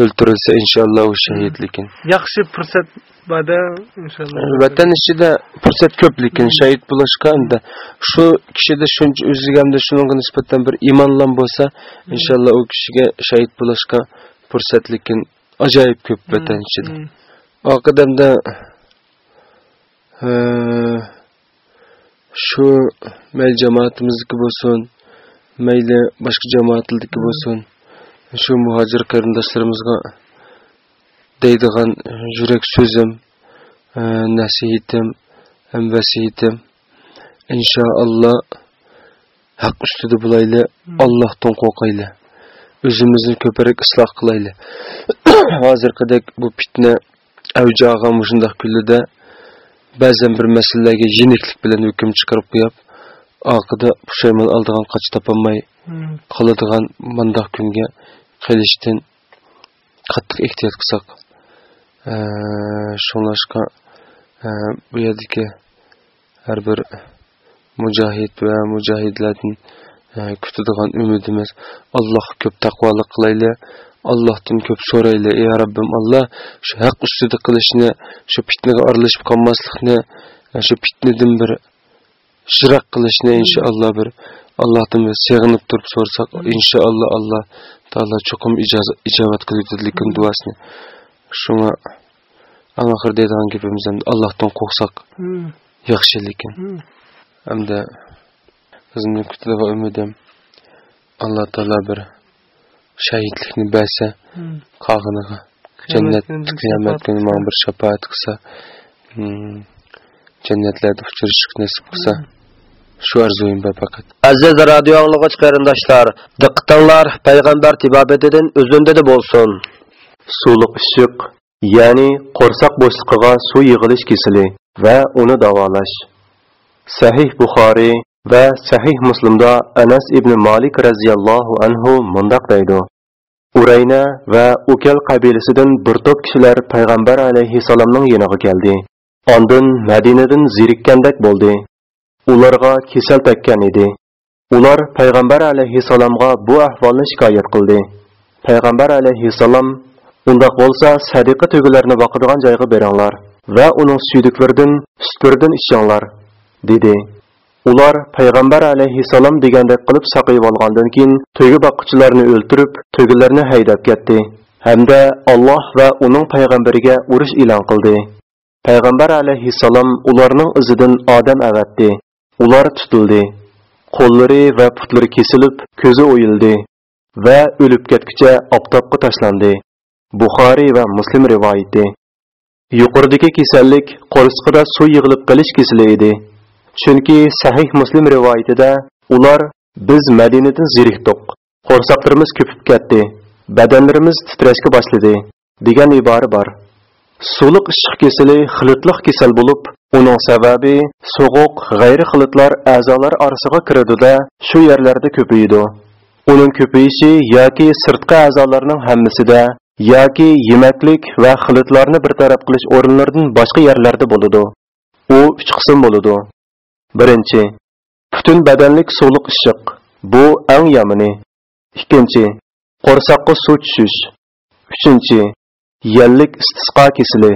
o'ltirilsa inshaalloh u shahid lekin yaxshi fursat bada inshaalloh. Vatan ichida fursat ko'p lekin shahid bo'lishga endi shu kishida shuncha o'ziga hamda shunga nisbatan bir iymonlan bo'lsa inshaalloh u kishiga shahid bo'lishga fursat lekin ajoyib ko'p vatan ichida oqidamda shu mayli jamoatimizniki bo'lsin mayli boshqa jamoatlarniki bo'lsin shu muhojir qarindoshlarimizga deydigan yurak so'zim nasihatim ham vasiyatim inshaalloh haq ustida bo'layli allohdan qo'rqayli o'zimizni ko'proq isloh qilayli hozirgidek bu fitna avj olgan shundoq kunlarda ba'zan bir masalalarga yeniklik bilan hukm chiqarib qo'yib oxirida pushaymon oldigan qoch topolmay qoladigan mundoq kunga qilishdan qattiq ehtiyot qilsak shunlashqa bu yerdagi har bir mujohid va mujohidlardan kutadigan umidimiz allohga ko'p taqvolik qilayli allohdan ko'p so'rayli ey robbim alloh shu haq ustida qilishni shu fitnaga aralashib qolmaslikni shu fitnadan bir shiroq qilishni inshaalloh bir allohdan sig'inib turib so'rasak taolo chuqum ijobat lekin Шуңа аң ахырда айтқан кепіміз әмді Аллахтан қоқсақ, яқшы екен. Әмді біздің күтілі өмедем, үмідім, Алла Тала бір шәйітлікні бәсі қағыныға, жәннәт қиямет күні маң бір шапа қыса, жәннәтлерді ұшырышық нәсіп қыса. Şu arzuyum be fakat. aziz radyo radio çıkarındaşlar, dıktanlar peygamber payg'ambar özünde de bolsun. Suvliq ishiq ya'ni qo'rsoq bo'shliqiga suv yig'ilish kesili va uni davolash sahih buxoriy va sahih muslimda anas ibn molik roziyallohu anhu mundoq deydi urayna va ukal qabilasidan bir to'p kishilar payg'ambar alayhissalomning yoniga keldi ondin madinadan zerikkandek bo'ldi. Ularga kasal takkan edi. Ular payg'ambar alayhissalomga bu ahvolni shikoyat qildi. Payg'ambar alayhissalom Bundaq bo'lsa sadiqa tögülərini boqadigan joyga beringlar və onun suyduklaridan sutlaridan ichinglar dedi ular payg'ambar alayhissalom degandek qilib saqayib olgandan keyin to'gi boqquchilarni o'ltirib to'gilarni haydab ketdi hamda alloh va uning payg'ambariga urush e'lon qildi payg'ambar alayhissalom ularning izidan odam əvətdi. ular tutuldu. Qolları və putları kesilib ko'zi o'yildi və ölüb ketguncha oftobga taşlandı. Buxoriy va muslim rivoyati. Yuqoridagi kasallik qo'rsqida suv yig'ilib qolish kasali edi. Chunki sahih muslim rivoyatida ular biz madinadan zerikdiq qo'rsoqlarimiz ko'pib ketdi. Badanlarimiz titrashga boshladi degan ibora bor. Suvliq ishiq kasali xilitliq kasal bo'lib uning sababi sovuq g'ayri xilitlar a'zolar orasiga kiradida shu yerlarda ko'paydi uning ko'payishi yoki sirtqi a'zolarning hammasida yoki yemaklik va xilitlarni bartaraf qilish o'rinlaridan boshqa yerlarda bo'ladi. U uch qism bo'ladi. Birinchi butun badanlik suvliq ishiq bu eng yomoni ikkinchi qo'rsoqqa suv tushish. Uchinchi yallik istisqo kesili.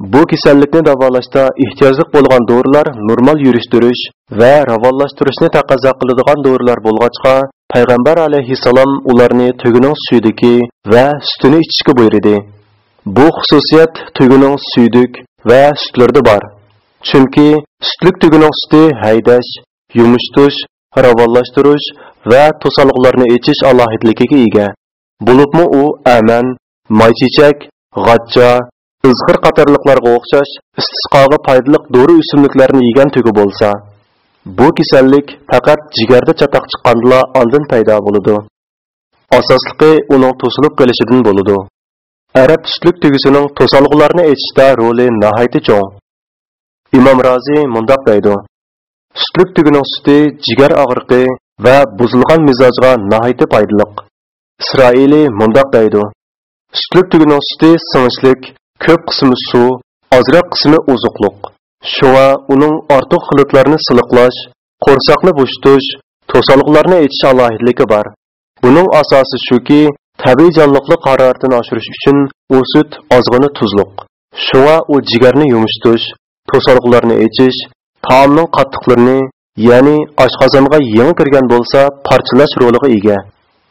Bu kasallikni davolashda ehtiyojli bo'lgan dorilar normal yurishtirish va ravonlashtirishni taqozo qiladigan dorilar bo'lg'achqa payg'ambar alayhissalom ularni tugining suyidiki va sutini ichishga buyurdi. Bu xususiyat tugining suydik va sutlarda bor. Chunki sutlik tugining suti haydash yumishtish ravonlashtirish va to'salg'ularni ichish alohidligiga ega. Bo'libmi u aman moychechak g'ajja izg'ir qatorliqlarga o'xshash istisqoga foydali dori o'simliklarni yegan tugi bo'lsa bu kasallik faqat jigarda chatoq chiqqandala oldin paydo bo'ladi asosligi uning to'silib qolishidan bo'ladi arab sutlik tugisining to'solg'ularni echishda roli nihoyatda cho'ng. Imom roziy mundoq deydi sutlik tugining suti jigar og'riqi va buzilgan mizojga nihoyatda foydali isroiliy mundoq deydi sutlik tugining suti singishlik ko'p qismi suv ozroq qismi oziqliq shunga uning ortiq xilitlarni siliqlash qo'rsoqni bo'shitish to'solg'ularni aytish alohidligi bor. Buning asosi shuki tabiiy jonliqlik haroratini oshirish uchun u sut ozg'ini tuzliq. Shunga u jigarni yumshatish to'solg'ularni ichish taomning qattiqlarini ya'ni oshqozonga yangi kirgan bo'lsa parchalash roliga ega.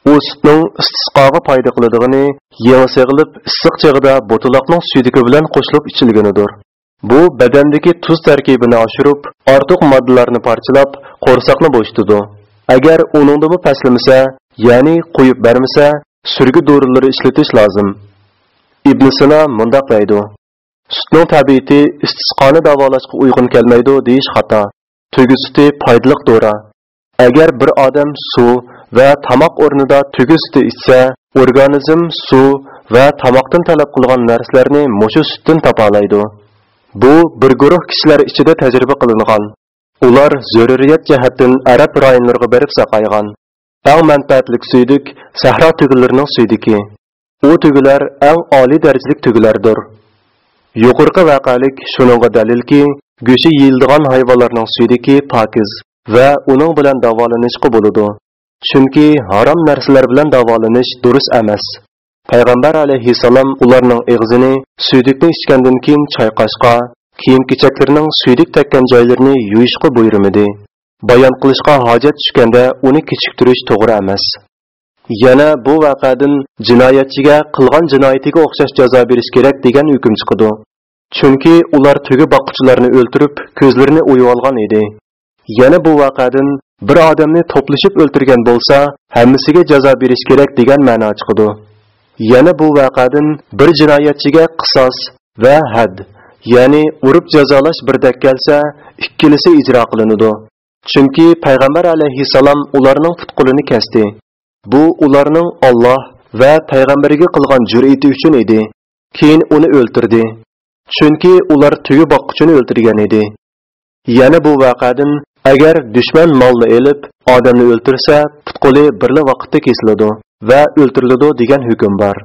U sutning istisqoga foyda qiladiganini yangi sig'ilib issiq chog'ida bo'taloqning suyudiki bilan qo'shilib ichilganidir. Bu badandagi tuz tarkibini oshirib ortiq moddalarni parchalab qo'rsoqni bo'shitadi. Agar uningdimi paslamasa ya'ni qo'yib bermasa surgi dorilari ishlatish lozim. Ibn sino mundoq deydi. Sutning tabiati istisqoni davolashga uyg'un kelmaydi deyish xato. Tugi suti foydali dora. Agar bir odam suv va tomoq o'rnida tugi suti ichsa organizm suv va tomoqdan talab qilgan narsalarni mushu sutdan topolaydi bu bir guruh kishilar ichida tajriba qilingan. Ular zaruriyat jihatdan arab rayonlariga berib saqaygan. Eng manfaatlik suydik sahro tugilarining suydiki. U tugilar eng oliy darajalik tugilardir yuqorqi vaqalik shuningga dalilki go'shi yeyildigan hayvonlarning suydiki pokiz va uning bilan davolanishga bo'ladi chunki harom narsalar bilan davolanish durust emas. Payg'ambar alayhissalom ularning ig'zini suydikni ichgandan keyin chayqashqa kiyim kechaklarining suydik tekkan joylarini yuvishga buyurmadi bayon qilishga hojat tushganda uni kechiktirish to'g'ri emas. Yana bu voqeadan jinoyatchiga qilgan jinoyatiga o'xshash jazo berish kerak degan hukm chiqadi chunki ular tugi boqquchilarni o'ltirib ko'zlarini o'yib olgan edi. Yana bu vaqadan bir odamni to'plashib o'ltirgan bo'lsa hammasiga jazo berish kerak degan ma'no chiqadi yana bu vaqadan bir jinoyatchiga qisos va had ya'ni urib jazolash birdek kelsa ikkilisi ijro qilinadi. Chunki payg'ambar alayhissalom ularning putqulini kesdi bu ularning olloh va payg'ambariga qilgan jur'ati uchun edi. Keyin uni o'ltirdi. Chunki ular tuyi boqquchini o'ltirgan edi. Yana bu vaqadan agar dushman molni elib odamni o'ltirsa putquli birla vaqtda kesiladi va o'ltiriladi degan hukm bor.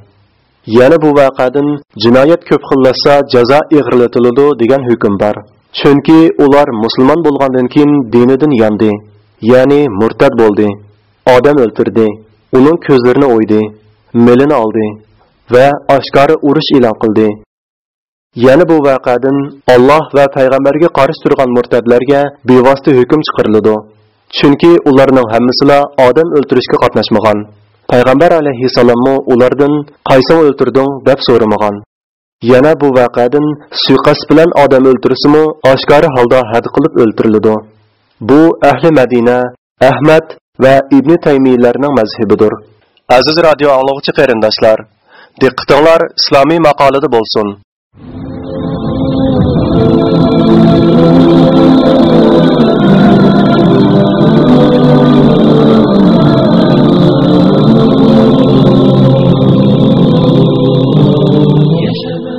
Yana bu voqeadan jinoyat ko'p xillasa jazo ig'irlatiladi degan hukm bor. Chunki ular musulmon bo'lgandan keyin dinidan yondi ya'ni murtad bo'ldi odam o'ltirdi uning ko'zlarini o'ydi milini oldi va oshkora urush e'lon qildi. Yana bu vaqadan Alloh va payg'ambarga qarshi turgan murtadlarga bevosita hukm chiqariladi. Chunki ularning hammasila odam o'ltirishga qatnashmagan. Payg'ambar alayhissalommi ulardan qaysi o'ltirding deb so'ramagan. Yana bu vaqadan suiqasd bilan odam o'ltirsimi oshkora holda had qilib o'ltiriladi. Bu ahli Madina, Ahmad va Ibn Taymiylarning mazhabidir. Aziz radio anglovchi qarindoshlar, diqqatinglar islomiy maqolada bo'lsin.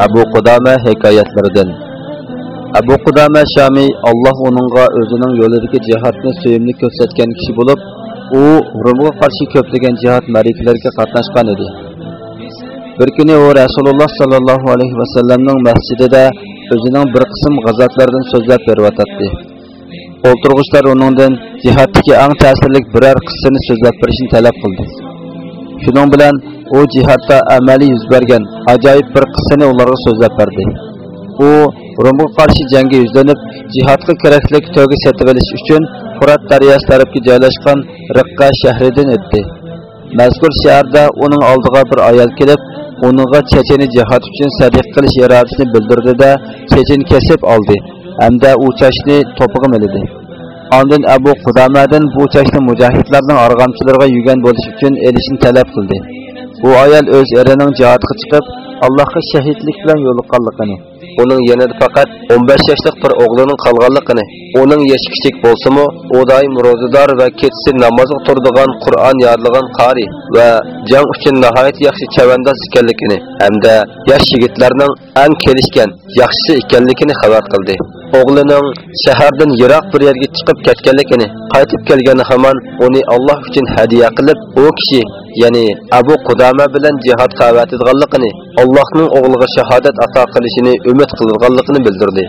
Abu Qudama hikoyatlaridan Abu Qudama Shami Alloh uningga o'zining yo'lidagi jihatni sevimli ko'rsatgan kishi bo'lib, u Rumga qarshi ko'plagan jihat ma'rikalariga qatnashgan edi. Bir kuni u Rasululloh sallallohu alayhi vasallamning masjidida o'zining bir qism g'azotlaridan so'zlab beryotdi. O'ltirg'uchlar uningdan jihatdagi eng ta'sirli biror qissani so'zlab berishni talab qildi. Shuning bilan u jihatda amaliy yuz bergan ajoyib bir qissani ularga so'zlab berdi. U Rumga qarshi jangga yuzlanib, jihatga kerakli to'gi setib olish uchun Furat daryosi tarafga joylashgan Riqqa shahridan o'tdi. Mazkur shaharda uning oldiga bir ayol kelib, uniga Checheni jihat uchun sadiq qilish irodasini bildirdi-da, Chechen kesib oldi hamda u chashni to'pig'i milidi. Ondan Abu Qudamadan bu chashni mujohidlarning arg'amchilarga yugan bo'lish uchun elishni talab qildi. Bu ayol o'z erining jihatga chiqib, Allohga shahidlik bilan yo'liqqanligini, uning yanada faqat 15 yoshlik bir o'g'lining qolganligini, uning yoshi kichik bo'lsa-mu, u doim ro'zador va kechasi namozga turadigan Qur'on yodlagan qari va jang uchun nihoyat yaxshi chavandoz ekanligini hamda yosh yigitlarning eng kelishgan yaxshisi ekanligini xabar qildi. O'g'lining shahardan yiroq bir yerga chiqib ketganligini, qaytib kelgani hamon uni Alloh uchun hadiya qilib, u kishi ya'ni Abu Qudama bilan jihad qavatidganligini, Allohning o'g'liga shahodat ato qilishini umid qilganligini bildirdi.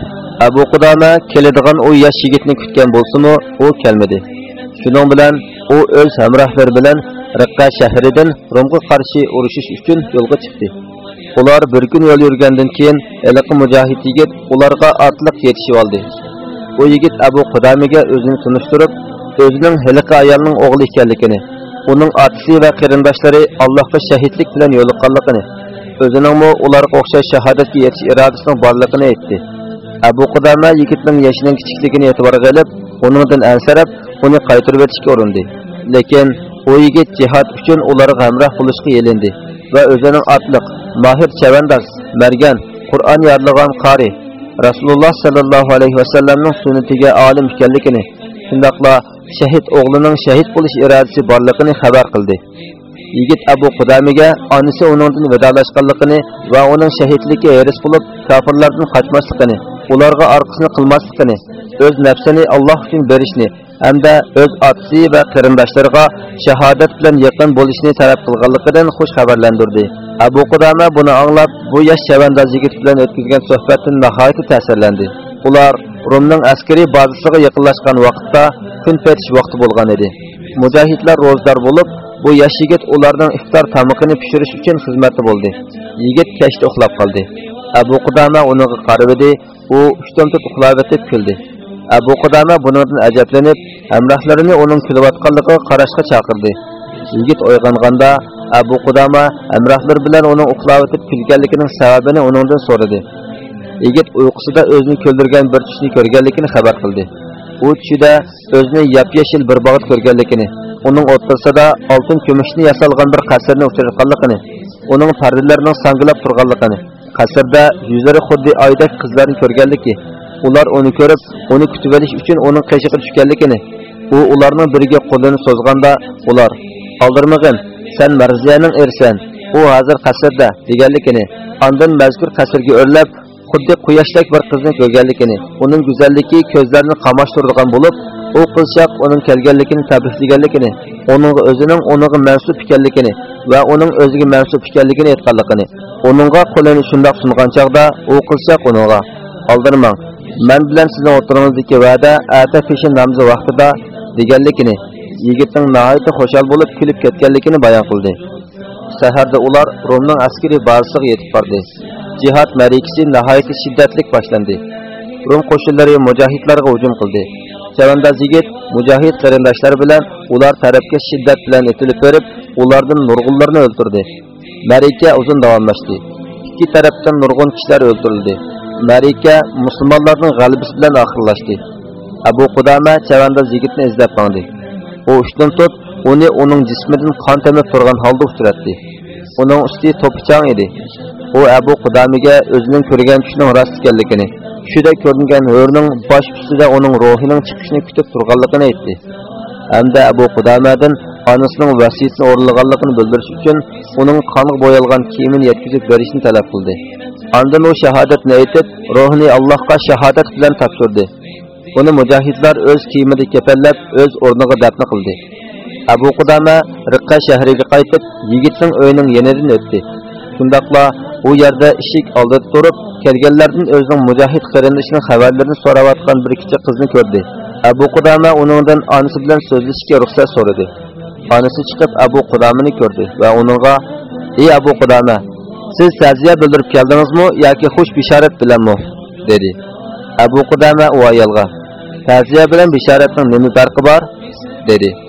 Abu Qudama keladigan u yosh yigitni kutgan bo'lsa-mu, u kelmadi. Shuning bilan u o'z hamrohlari bilan Riqqa shahridan Rumga qarshi urushish uchun yo'lga chiqdi. Ular bir kun yo'l yurgandan keyin eliqi mujohid yigit ularga otliq yetishib oldi. Bu yigit Abu qudamiga o'zini tunishtirib, o'zining hiliqi ayolning o'g'li ekanligini, uning otasi va qarindoshlari Allohga shahidlik bilan yo'liqqanligini, o'ziningmi ularga o'xshash shahodatga yetish irodasining borligini aytdi. Abu Qudama yigitning yashining kichikligini e'tiborga olib, uningdan ansarab, uni qaytarib o'tishga urindi. Lekin u yigit jihad uchun ularga hamroh bo'lishga yelindi va o'zining otliq, mahir chavandoz, margan, Qur'on yodlagan qari Rasululloh sallallohu alayhi vasallamning sunnatiga olim ekanligini, shundaqla shahid o'g'lining shahid bo'lish irodasi borligini xabar qildi. Yigit Abu Qudamiga onasi uningdan vidolashganligini va uning shahidlikka eris bo'lib, kofirlardan qochmasligini, ularga orqasini qilmasligini, o'z nafsini Alloh uchun berishni hamda o'z otasi va qarindoshlariga shahodat bilan yaqin bo'lishni talab qilganligidan xush xabarlantirdi. Abu Qudama buni anglab, bu yosh chavandoz yigit bilan o'tkazgan suhbatdan nihoyat ta'sirlandi. Ular Rumning askariy bazasiga yaqinlashgan vaqtda kun petish vaqti bo'lgan edi. Mujohidlar ro'zdor bo'lib, bu yosh yigit ularning iftor tamoqini pishirish uchun xizmatda bo'ldi. Yigit kechda uxlab qoldi. Abu Qudama uniga qarab edi, u uchtamta uxlab etib kuldi. Abu Qudama bundan ajablanib, hamrohlarini uning kulayotganligiga qarashga chaqirdi. Yigit uyg'onganda Abu Qudama hamrohlar bilan uning uxlab etib kulganligining sababini uningdan so'radi. Yigit uyqusida o'zini ko'ldirgan bir tushni ko'rganligini xabar qildi. U tushida o'zini yap-yashil bir bog'it ko'rganligini, uning o'rtasida oltin kumushni yasalgan bir qasrni uchratganligini, uning pardalarining sangilab turganligini, qasrda yuzlari xuddi oydek qizlarni ko'rganligi, ular uni ko'rib, uni kutib olish uchun uning qishig'i tushganligini, u ularning biriga qo'lini so'zganda, ular qoldirmag'in sen Marziyaning ersan, u hozir qasrda" deganligini, ondan mazkur qasrga o'rlab xuddi quyoshdek bir qizni ko'rganligini, uning go'zalligi ko'zlarini qamashtiradigan bo'lib, u qizchaq uning kelganligini tabriklaganligini, uning o'zining uniga mansub ekanligini va uning o'ziga mansub ekanligini aytganligini, uningga qo'lini shundoq sungan chog'da u qizchaq uningga "Oldirmang, men bilan sizning o'rtangizdagi va'da ata peshin namzi vaqtida" deganligini, yigitning nihoyatda xushal bo'lib kulib ketganligini bayon qildi. Saharda ular Rumning askariy bazasiga yetib bordi. Jihad marikisi nihoyatda shiddatli boshlandi. Rum qo'shinlari mujohidlarga hujum qildi. Chavandaz yigit mujohid qarindoshlari bilan ular tarafga shiddat bilan etilib berib, ulardan nurg'unlarni o'ldirdi. Ma'rika uzun davomlashdi. Ikki tarafdan nurg'un kishilar o'ldirildi. Ma'rika musulmonlarning g'alabasi bilan oxirlashdi. Abu Qudama chavandaz yigitni izlab qoldi. U ushdan tut, uni uning jismidan qon tamib turgan holda uchratdi. Uning usti to'pichang edi. U Abu Qudamiga o'zining ko'rgan tushining rost ekanligini, tushida ko'ringan ho'rning bosh ustida uning ruhining chiqishini kutib turganligini aytdi. Hamda Abu Qudamadan onasining vasiyatini o'rinlaganligini bildirish uchun uning qonga bo'yalgan kiyimini yetkazib berishni talab qildi. Ondan u shahodatni aytib, ruhini Allohga shahodat bilan topshirdi. Uni mujohidlar o'z kiyimida kapallab o'z o'rniga dafn qildi. Abu Qudama Riqqa shahriga qaytib, yigitning uyining yenidan o'tdi. Shundaqla u yerda ishik oldida turib, kelganlardan o'zining mujohid qarindoshining xabarlarini so'rayotgan bir kichik qizni ko'rdi. Abu Qudama uningdan onasi bilan so'zlashishga ruxsat so'radi. Onasi chiqib Abu Qudamani ko'rdi va uningga: "Ey Abu Qudama, siz ta'ziya bildirib keldingizmi yoki xush bishorat bilanmi?" dedi. Abu Qudama u ayolga: "Ta'ziya bilan bishoratning nima farqi bor?" dedi.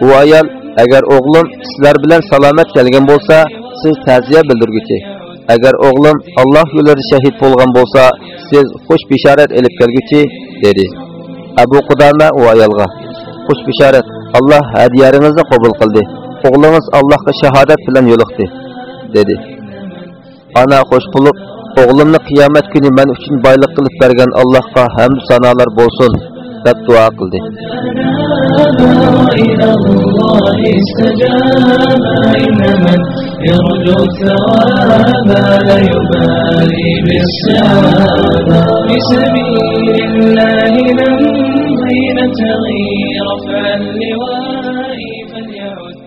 Bu ayol, əgər oğlum sizlər bilən salamət gəlgən bolsa, siz təziyə bildirgici. Əgər oğlum Allah yolları şəhid bolğan bolsa, siz xoş bişarət elib gəlgici, dedi. Əbu Qudamə o ayolğa, xoş bişarət, Allah hədiyərinizi qəbul qıldı. Oğlunuz Allahqa şahadət bilən yoluqdu, dedi. Ana xoş bulub, oğlumni qiyomat kuni men uchun boylik qilib bergan allohga hamd sanolar bo'lsin deb duo qildi. إلى الله استجاب إن من يرجو الثواب لا يبالي بالصعاب بسبيل الله نمضي نبتغي رفع اللواء فليعد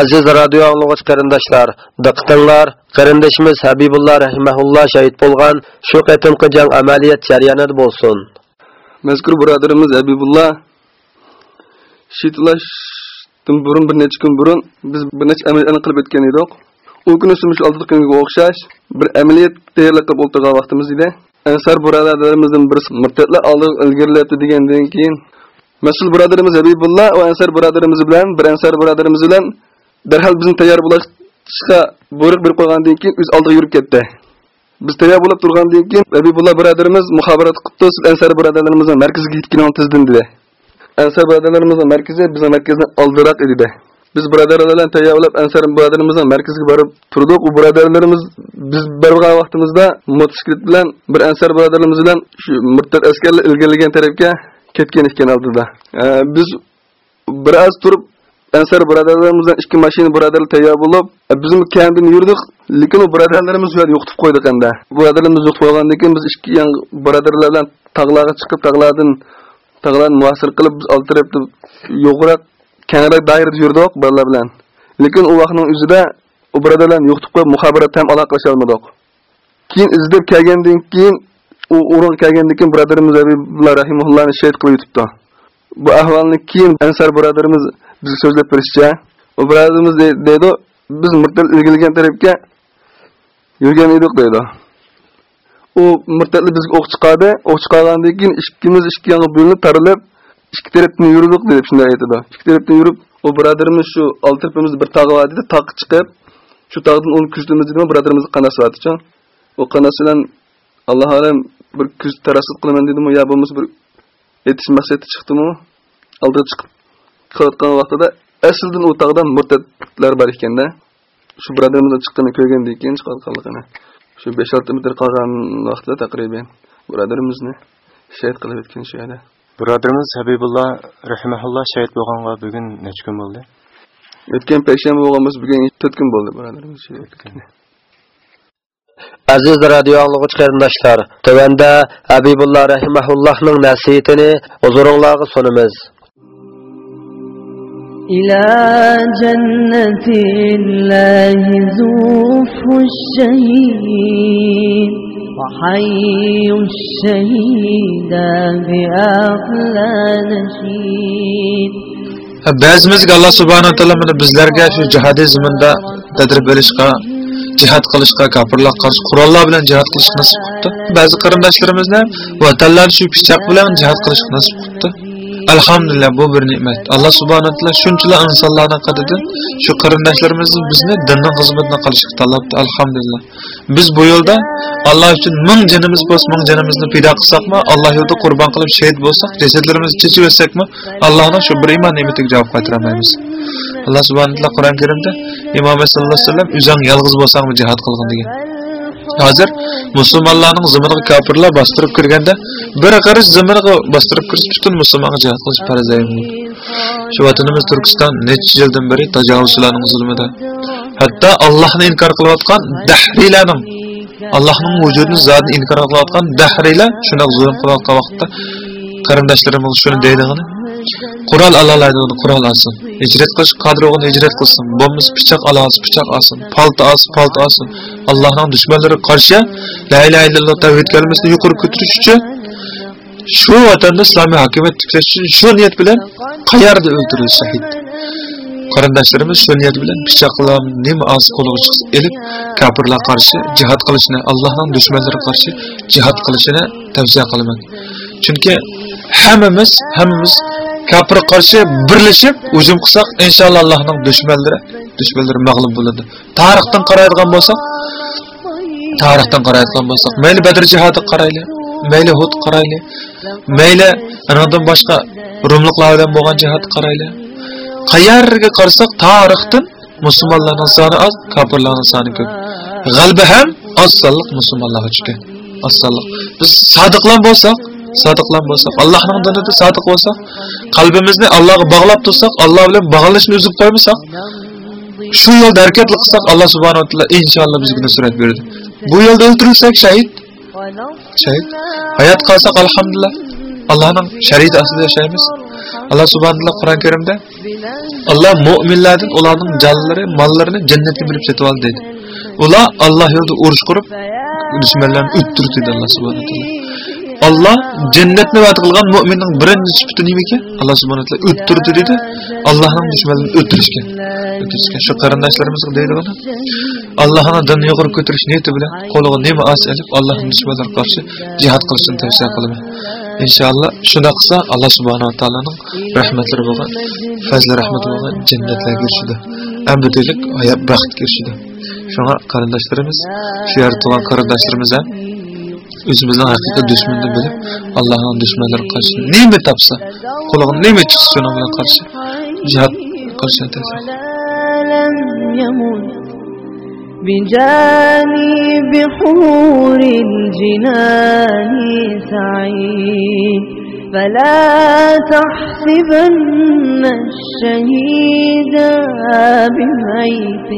Aziz radio anglagıç qarindoshlar, diqqatinglar, qarindoshimiz Habibullah rahimahulloh shahid bo'lgan shu qatimqi jang amaliyot jarayonida bo'lsin. Mazkur birodarimiz abibulla shitlashdan burun bir necha kun burun biz bir necha amaliyatni qilib o'tgan edik. U kuni sumush olti kunga o'xshash bir amaliyot tayyorlab qilib o'tirgan vaqtimiz edi. Ansar birodarlarimizdan birisi murtadlar oldi ilgariladi degandan keyin mas'ul birodarimiz abibulla va Ansar birodarimiz bilan bir Ansar birodarimiz bilan darhol bizni tayyor bo'lishga buyruq berib qo'ygandan keyin o'z oldiga yurib ketdi. Biz tayyor bo'lib turgandan keyin Habibullah birodarimiz muxobarat qilibdi, siz Ansar birodarlarimizning markaziga yetkining tezdan dedi. Ansar birodarlarimizning markazi bizning markazdan oldiroq edi. Biz birodarlar bilan tayyorlab Ansar birodarlarimizning markaziga borib turdik. U birodarlarimiz biz borgan vaqtimizda motosiklet bilan bir Ansar birodarlarimiz bilan shu murtad askarlar ilgirlagan tarafga ketgan ekan oldida. Biz biroz turib Ansar birodarlarimizdan ikki mashina birodarlar tayyor bo'lib, e, bizim kendini yurdik, lekin u birodarlarimiz yo'q yo'qitib qo'ydik endi. Birodarlarimiz yo'q qo'ygandan keyin biz ikki yan birodarlar bilan tog'larga chiqib, tog'lardan tog'larni muasir qilib biz olti tarafda yo'qroq kengroq doirada yurdik bolalar bilan. Lekin u vaqtning o'zida u birodarlarni yo'qitib qo'yib, muxobarat ham aloqalasha olmadik. Keyin izlab kelgandan keyin u o'rin kelgandan keyin birodarimiz Habibullah rahimahullohni shahid qilib yutibdi. Bu ahvolni keyin Ansar birodarimiz biz so'zlab berishcha, u birodarimiz deydi, biz murtad ilgilgan tarafga yurgan edik deydi. U murtadli bizga o'q chiqadi, o'q chiqargandan keyin ikkimiz ikki yoqqa bo'linib tarilib, ikki tarafdan yurdik deb shunday aytadi. Ikki tarafdan yurib, u birodarimiz shu oltirpimiz bir tog' bor edi, tog' chiqib, shu tog'dan uni kuzimiz dedi, birodarimizni qanasi. U qanasi bilan Alloh alam bir kuz tarasud qilaman dedimi, yo bo'lmasa bir etish maqsadi chiqdimi? Oldiga chiqib qilayotgan vaqtida asldan u tog'dan murtadlar bor ekanda. Shu birodarimizdan chiqqanini ko'rgandan keyin chiqarganligini. Shu 5-6 metr qolgan vaqtda taqriban birodarimizni shahid qilib o'tgan shu edi. Birodarimiz Habibullah rahimahulloh shahid bo'lganға bugun necha kun bo'ldi? O'tgan payshanba bo'lganmiz, bugun 4 kun bo'ldi birodarimiz. Aziz radio anglagıç qarindoshlar, tövəndə Habibullah rahimahullohning nasihatini huzuringizga sunamiz. إلى جنة الله زوف الشهيد وحي الشهيد بأحلى نشيد Ba'zimizga Alloh subhanahu va taolo mana bizlarga shu jihodiy zaminda tadrib berishga jihad qilishga kofirlarga qarshi qurollar bilan jihad qilishga nasib qilibdi ba'zi qarindoshlarimizni vatanlarni shu pichoq bilan jihad qilishga nasib qilibdi alhamdulillah bu bir ne'mat alloh subhanahu taolo shunchalar insonlarni qadidi shu qarindoshlarimizni bizni dinning xizmatini qilishga tanlabdi alhamdulillah biz bu yo'lda alloh uchun ming jinimiz bo'lsa ming jinimizni pido qilsakmi alloh yo'lida qurbon qilib shahid bo'lsak jasadlarimizni chechib o'tsakmi allohni shu bir iymon ne'matiga javob qaytarolmaymiz alloh subhanahu taolo qur'oni karimda imom sallallohu alayhi vasallam o'zing yolg'iz bo'lsangmi jihad qilgin degan hozir musulmonlarning ziminiga kofirlar bostirib kirganda bir qarich ziminiga bostirib kirish butun musulmonga jihad qilish farz shu vatanimiz turkiston necha yildan beri tajovuzchilarning zulmida hatto allohni inkor qilayotgan dahriylarning allohning vujudini zotini inkor qilayotgan dahriylar shunaqa zulm qilayotgan vaqtda qarindoshlarimiz shuni deydig'ini qurol alolaydi uni qurol olsin hijrat qilish qadrig'ini hijrat qilsin bo'lmasa pichoq ola olsin pichoq olsin palto olsin palto olsin allohning dushmanlariga qarshi la ilaha illalloh tavhid kalimasini yuqori ko'tarish uchun shu vatanda islomiy hokimiyat tiklash uchun shu niyat bilan qayerda o'ldirildi shahid qarindoshlarimiz shu niyat bilan pichoqlar nima oz qo'liga chiqsa ilib kofirlar qarshi jihad qilishni allohning dushmanlariga qarshi jihad qilishini tavsiya qilaman chunki hammamiz hammamiz kofirga qarshi birlashib hujum qilsak inshaalloh allohning dushmanlari dushmanlari mag'lub bo'ladi. Tarixdan qaraydigan bo'lsak tarixdan qaraydigan bo'lsak mayli badr jihodi qarayli mayli hud qarayli mayli anadan boshqa rumliqlar bilan bo'lgan jihod qarayli qayerga qarasak tarixdan musulmonlarning soni oz kofirlarning soni ko'p. G'alba ham oz sonliq musulmonlarga uchun. Oz sonliq biz sodiqlar bo'lsak sodiqlar bo'lsak allohning dinida sodiq bo'lsak qalbimizni allohga bog'lab tursak alloh bilan bog'lanishni uzib qo'ymasak shu yo'lda harakat qilsak alloh subhanava taolo inshaalloh bizga nusrat beradi bu yo'lda o'ldirilsak shahid shahid hayot qolsak alhamdulillah allohning shariati ostida yashaymiz alloh subhana taolo qur'oni karimda alloh mo'minlardan ularning jonlari mollarini jannatga bilib setib oldi deydi ular alloh yo'lida urush qurib dushmanlarni o'ttirdi deydi alloh subhana taolo Allah jannatni va'd qilgan mo'minning birinchi sifati nima ekan? Alloh subhanahu va taolo o'ttirdi dedi. Allohning dushmanini o'ttirishgan. O'ttirishgan. Shu qarindoshlarimiz deydi buni. Allohning dinni yuqori ko'tarish niyati bilan qo'liga nima as olib Allohning dushmanlariga qarshi jihad qilishni tavsiya qilaman. Inshaalloh shunda qilsa Alloh subhanahu va taoloning rahmatlari bo'lgan, fazli rahmati bo'lgan jannatlarga kirishdi. Abadilik hayot baxt kirishdi. Shunga qarindoshlarimiz, shu yerda turgan qarindoshlarimiz ham o'zimizning haqiqiy dushmanni bilib allohning dushmanlari qarshi nima topsa qo'liga nima chiqsa shuning bilan qarshi jihad qilishni بجانب حور الجنان سعيد فلا تحسبن الشهيد بميت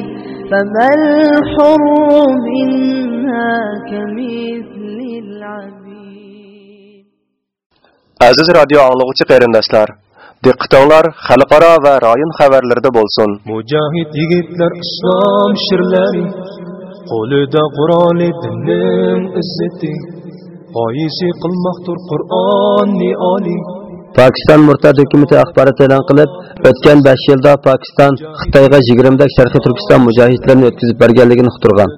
فما الحر منها كمثل Aziz radio anglagıcı qarindoshlar, diqqatinglar xalqaro va rayon xabarlarida bo'lsin. Mujohid yigitlar islom shirlari qo'lida Qur'oni dinning izzati g'oyisi qilmoqdir Qur'onni oliy Pakistan murtad hukumati axborot e'lon qilib, o'tgan 5 yilda Pakistan Xitoyga 20 dak Sharqiy Turkiston mujohidlarini o'tkazib berganligini uqtirgan.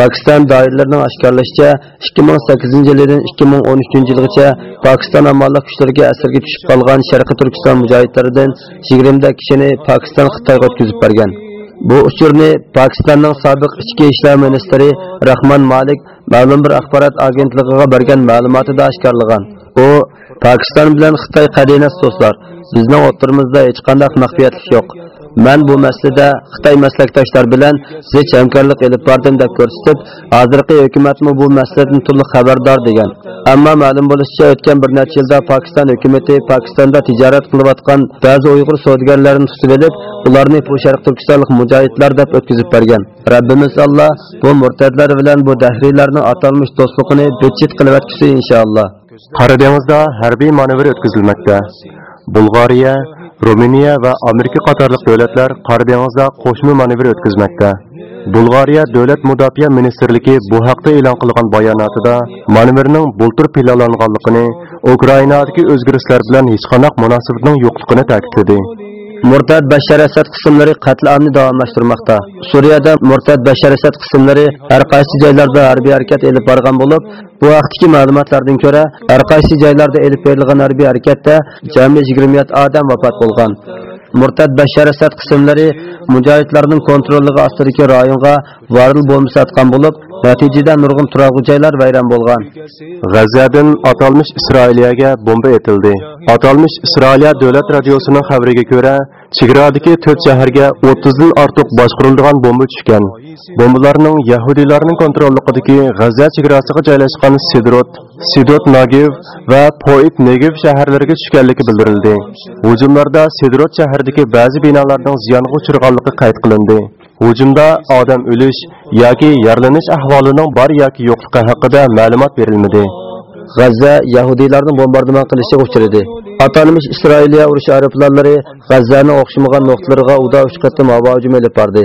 Pakistan doiralarining oshkorlashicha 2008 yildan 2013 yilgacha Pakistan amallik kuchlariga asirga tushib qolgan Sharqiy Turkiston mujohidlaridan 20 kishini Pakistan Xitoyga o'tkazib bergan. Bu uchurni Pakistanning sobiq ichki ishlar ministri Rahman Malik ma'lum bir axborot agentligiga bergan ma'lumotida oshkorlagan. U Pakistan bilan Xitoy qadinasi do'stlar, bizning o'rtamizda hech qanday maxfiyatlik yo'q. Men bu masalada Xitoy maslakdoshlar bilan zich hamkorlik olib bordim deb ko'rsatib, hozirgi hukumatmi bu masaladan to'liq xabardor degan. Ammo ma'lum bo'lishicha, o'tgan bir necha yilda Pokiston hukumati Pokistonda tijorat qilayotgan ba'zi Uyg'ur savdogarlarini tutib olib, ularni bu Sharq Turkistonlik mujohidlar deb o'tkazib bergan. Rabbimiz Alloh bu murtadlar bilan bu dahriylarni atalmish do'stligini bechit qilib inshaalloh. Qora dengizda harbiy manevr o'tkazilmoqda. Bulg'ariya, Ruminiya va Amerika qatorliq davlatlar Qora dengizda qo'shma manevr o'tkazmoqda. Bulg'ariya davlat mudofaa ministrligi bu haqda e'lon qilgan bayonotida manevrning bultur planlanganligini, Ukrainadagi o'zgarishlar bilan hech qanday munosabatning yo'qligini ta'kidladi. Murtad Bashar Asad qismlari qatlomni davomlashtirmoqda. Suriyada Murtad Bashar Asad qismlari har qaysi joylarda harbiy harakat elib borgan bo'lib, bu vaqtdagi ma'lumotlardan ko'ra, har qaysi joylarda elib berilgan harbiy harakatda jami 27 odam vafot bo'lgan. Murtad Bashar Asad qismlari mujohidlarning kontrolligi ostidagi rayonga varil bo'lmasatgan atgan bo'lib, natijada nurg'un turar joylar vayron bo'lgan. g'azadan atalmish isroiliyaga bomba etildi. Atalmış İsrailiya davlat radiosining xabariga ko'ra, chegaradagi 4 shaharga 30 dan ortiq boshqariladigan bomba tushgan. Bombalarning yahudiylarning kontrolligidagi g'aza chegarasiga joylashgan Sidrot, Sidot Nagiv va Poit Negev shaharlariga tushganligi bildirildi. Hujumlarda Sidrot shahridagi ba'zi binolarning ziyonga uchraganligi qayd qilindi. Hujumda odam o'lish yoki yaralanish ahvolining bor yoki yo'qligi haqida ma'lumot berilmadi. G'azza yahudiylarning bombardimon qilishiga uchradi. atalmish isroiliya urush aeroplanlari G'azzani o'xshamagan nuqtalarga uda uch qatim havo hujumi olib bordi.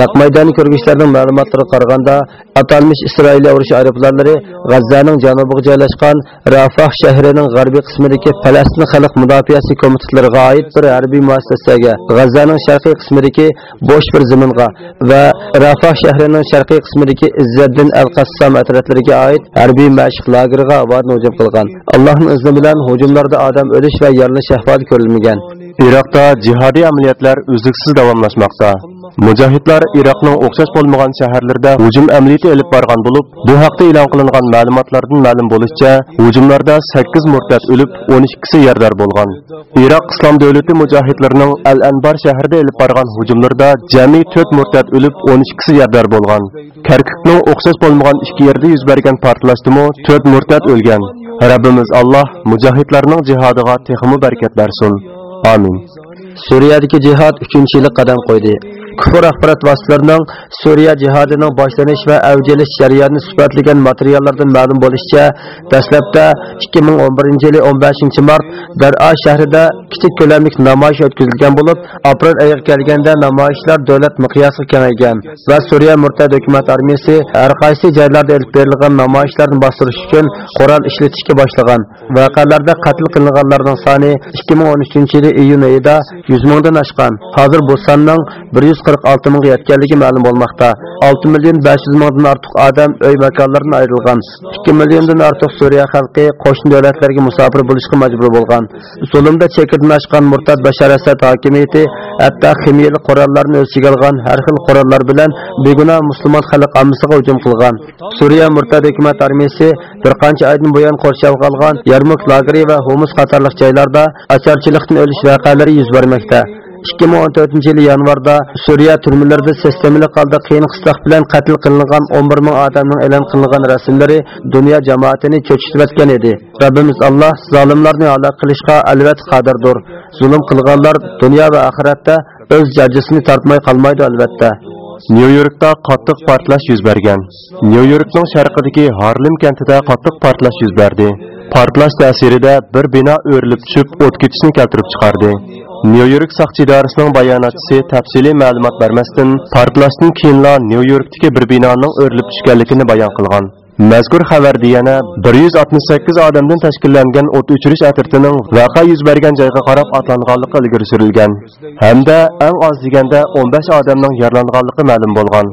Naq maydoni ko'rgishlarning ma'lumotlariga qaraganda, atalmish isroiliya urush aeroplanlari G'azzaning janubiga joylashgan Rafah shahrining g'arbiy qismidagi Falastin xalq mudofaasi komitetlariga oid bir harbiy muassasaga, G'azzaning sharqiy qismidagi bo'sh bir zaminga va Rafah shahrining sharqiy qismidagi izzaddin al-Qassam atroflariga oid harbiy mashq lageriga havodan hujum qilgan. allohni izni bilan hujumlarda odam o'lish va yaralish ahvoli ko'rilmagan. Iroqda jihodiy amaliyotlar uzluksiz davomlashmoqda. Mujohidlar Iroqning o'xshash bo'lmagan shaharlarida hujum amaliyoti olib borgan bo'lib, bu haqda e'lon qilingan ma'lumotlardan ma'lum bo'lishicha, hujumlarda 8 murtad o'lib, 12 si yardar bo'lgan. Iroq Islom davlati mujohidlarining Al-Anbar shahrida olib borgan hujumlarda jami 4 murtad o'lib, 12 si yardar bo'lgan. Karkukning o'xshash bo'lmagan ikki yerda yuz bergan portlashdimi 4 murtad o'lgan. Rabbimiz Alloh mujohidlarning jihodiga texmi barakat bersin. Amin. Suriyadagi jihad 3-yillik qadam qo'ydi. Kufr axborot vositalarining Suriya jihodining boshlanish va avjilish jarayonini sifatlagan materiallardan ma'lum bo'lishicha, dastlabda 2011 yili 15 mart Dar'a shahrida kichik ko'lamli namoyish o'tkazilgan bo'lib, aprel oyiga kelganda namoyishlar davlat miqyosiga kengaygan va Suriya murtad hukumat armiyasi har qaysi joylarda olib berilgan namoyishlarni bostirish uchun qurol ishlatishga boshlagan. Voqealarda qatl qilinganlarning soni 2013 yili iyun oyida 100 mingdan oshgan. Hozir bu sonning 146 mingga yetganligi ma'lum bo'lmoqda. 6 million 500 mingdan ortiq odam uy makonlaridan ayrilgan. 2 milliondan ortiq Suriya xalqi qo'shni davlatlarga musofir bo'lishga majbur bo'lgan. Zulmda chekirdan oshgan murtad Bashar Asad hokimiyati hatto ximiyali qurollarni o'z ichiga olgan har xil qurollar bilan begunoh musulmon xalq ommasiga hujum qilgan. Suriya murtad hukumat armiyasi bir qancha oydan buyon qo'rshovga qolgan Yarmuk lageri va Humus qatorliq joylarda acharchilikdan o'lish voqealari yuz bermoqda. 2014 yili yanvarda Suriya turmalarida sistemli holda qiyin qisloq bilan qatl qilingan 11 ming odamning e'lon qilingan rasmlari dunyo jamoatini cho'chitayotgan edi. Rabbimiz Alloh zolimlarni halok qilishga albatta qodirdir. Zulm qilganlar dunyo va oxiratda o'z jazosini tortmay qolmaydi albatta. Нью-Йоркта qattiq партлаш yuz bergan. Nyu-Yorkning sharqidagi Harlem kentida qattiq portlash yuz berdi. Portlash ta'sirida bir bino o'rilib tushib, o't ketishni keltirib chiqardi. Nyu-York soqchi idorasining bayonotchisi tafsiliy ma'lumot bermasdan, portlashdan keyinla Nyu-Yorkdagi bir binoning o'rilib tushganligini bayon qilgan. Mazkur xabarda yana 168 odamdan tashkillangan o't o'chirish atirtining voqea yuz bergan joyga qarab otlanganligi ilgari surilgan hamda eng oz deganda 15 odamning yaralanganligi ma'lum bo'lgan.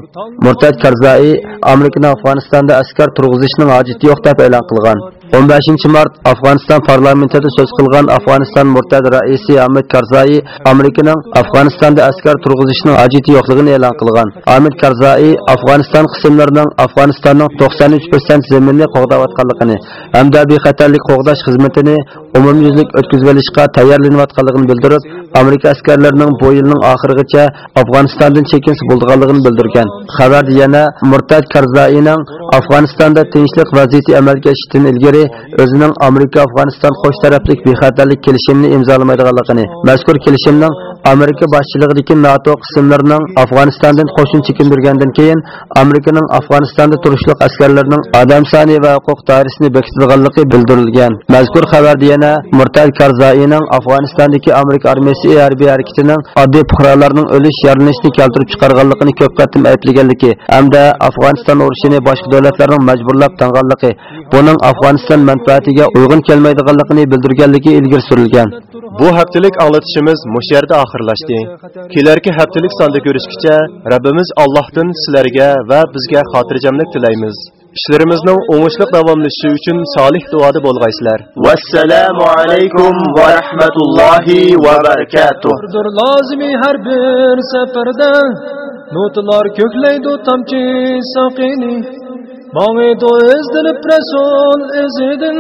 Murtad Karzai amerikani Afg'onistonda askar turg'izishning hojati yo'q deb e'lon qilgan. 15 mart Afg'oniston parlamentida so'z qilgan Afg'oniston murtad raisi Ahmed Karzai Amerikaning Afg'onistonda askar turg'izishning hojati yo'qligini e'lon qilgan. Ahmed Karzai Afg'oniston qismlarining Afg'onistonning 93% zaminni qo'g'dayotganligini hamda bexatarlik qo'g'dash xizmatini umumyuzlik o'tkazilishga tayyorlanayotganligini bildirib, Amerika askarlarining bu yilning oxirigacha Afg'onistondan chekinsa bo'lganligini bildirgan. Xabarda yana murtad Karzaining Afg'onistonda tinchlik vaziyati amalga oshishdan ilgari o'zining Amerika Afg'oniston qo'sh taraflik bexatarlik kelishimini imzolamaydiganligini, mazkur kelishimning Amerika boshchiligidagi NATO qismlarining Afg'onistondan qo'shin chekindirgandan keyin Amerikaning Afg'onistonda turishliq askarlarining odam soni va huquq doirasini bekitilganligi bildirilgan. Mazkur xabarda yana Murtad Karzaining Afg'onistondagi Amerika armiyasi harbiy harakatining oddiy fuqarolarning o'lish yaranishni keltirib chiqarganligini ko'p qatim aytilganligi hamda Afg'oniston urushini boshqa davlatlarning majburlab tanganligi, buning Afg'oniston manfaatiga uyg'un kelmaydiganligini bildirganligi ilgari surilgan. Bu haftalik anlatışımız mush yerda oxirlashdi. Kelarki haftalik sonda ko'rishguncha Rabbimiz Allohdan sizlarga va bizga xotirjamlik tilaymiz. Ishlarimizning o'ngishli davomlashishi uchun solih duoda bo'lg'aysizlar vassalomu alaykum va rahmatullohi va barakatuh Dur lazimi har bir safarda Notlar ko'klaydi tamchi saqini Mağidu izdirib Resul izidin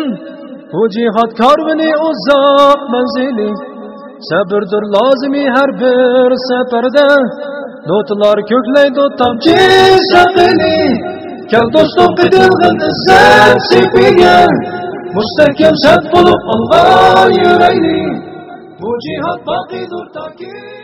Bu cihat karvini uzak menzili. Sabırdır lazimi her bir seferde. Notlar kökleydi tamchi saqini Kel dostum qidilgin izzat sepiga Mustahkam sat bo'lib olg'an yüreğli Bu jihod baqidur toki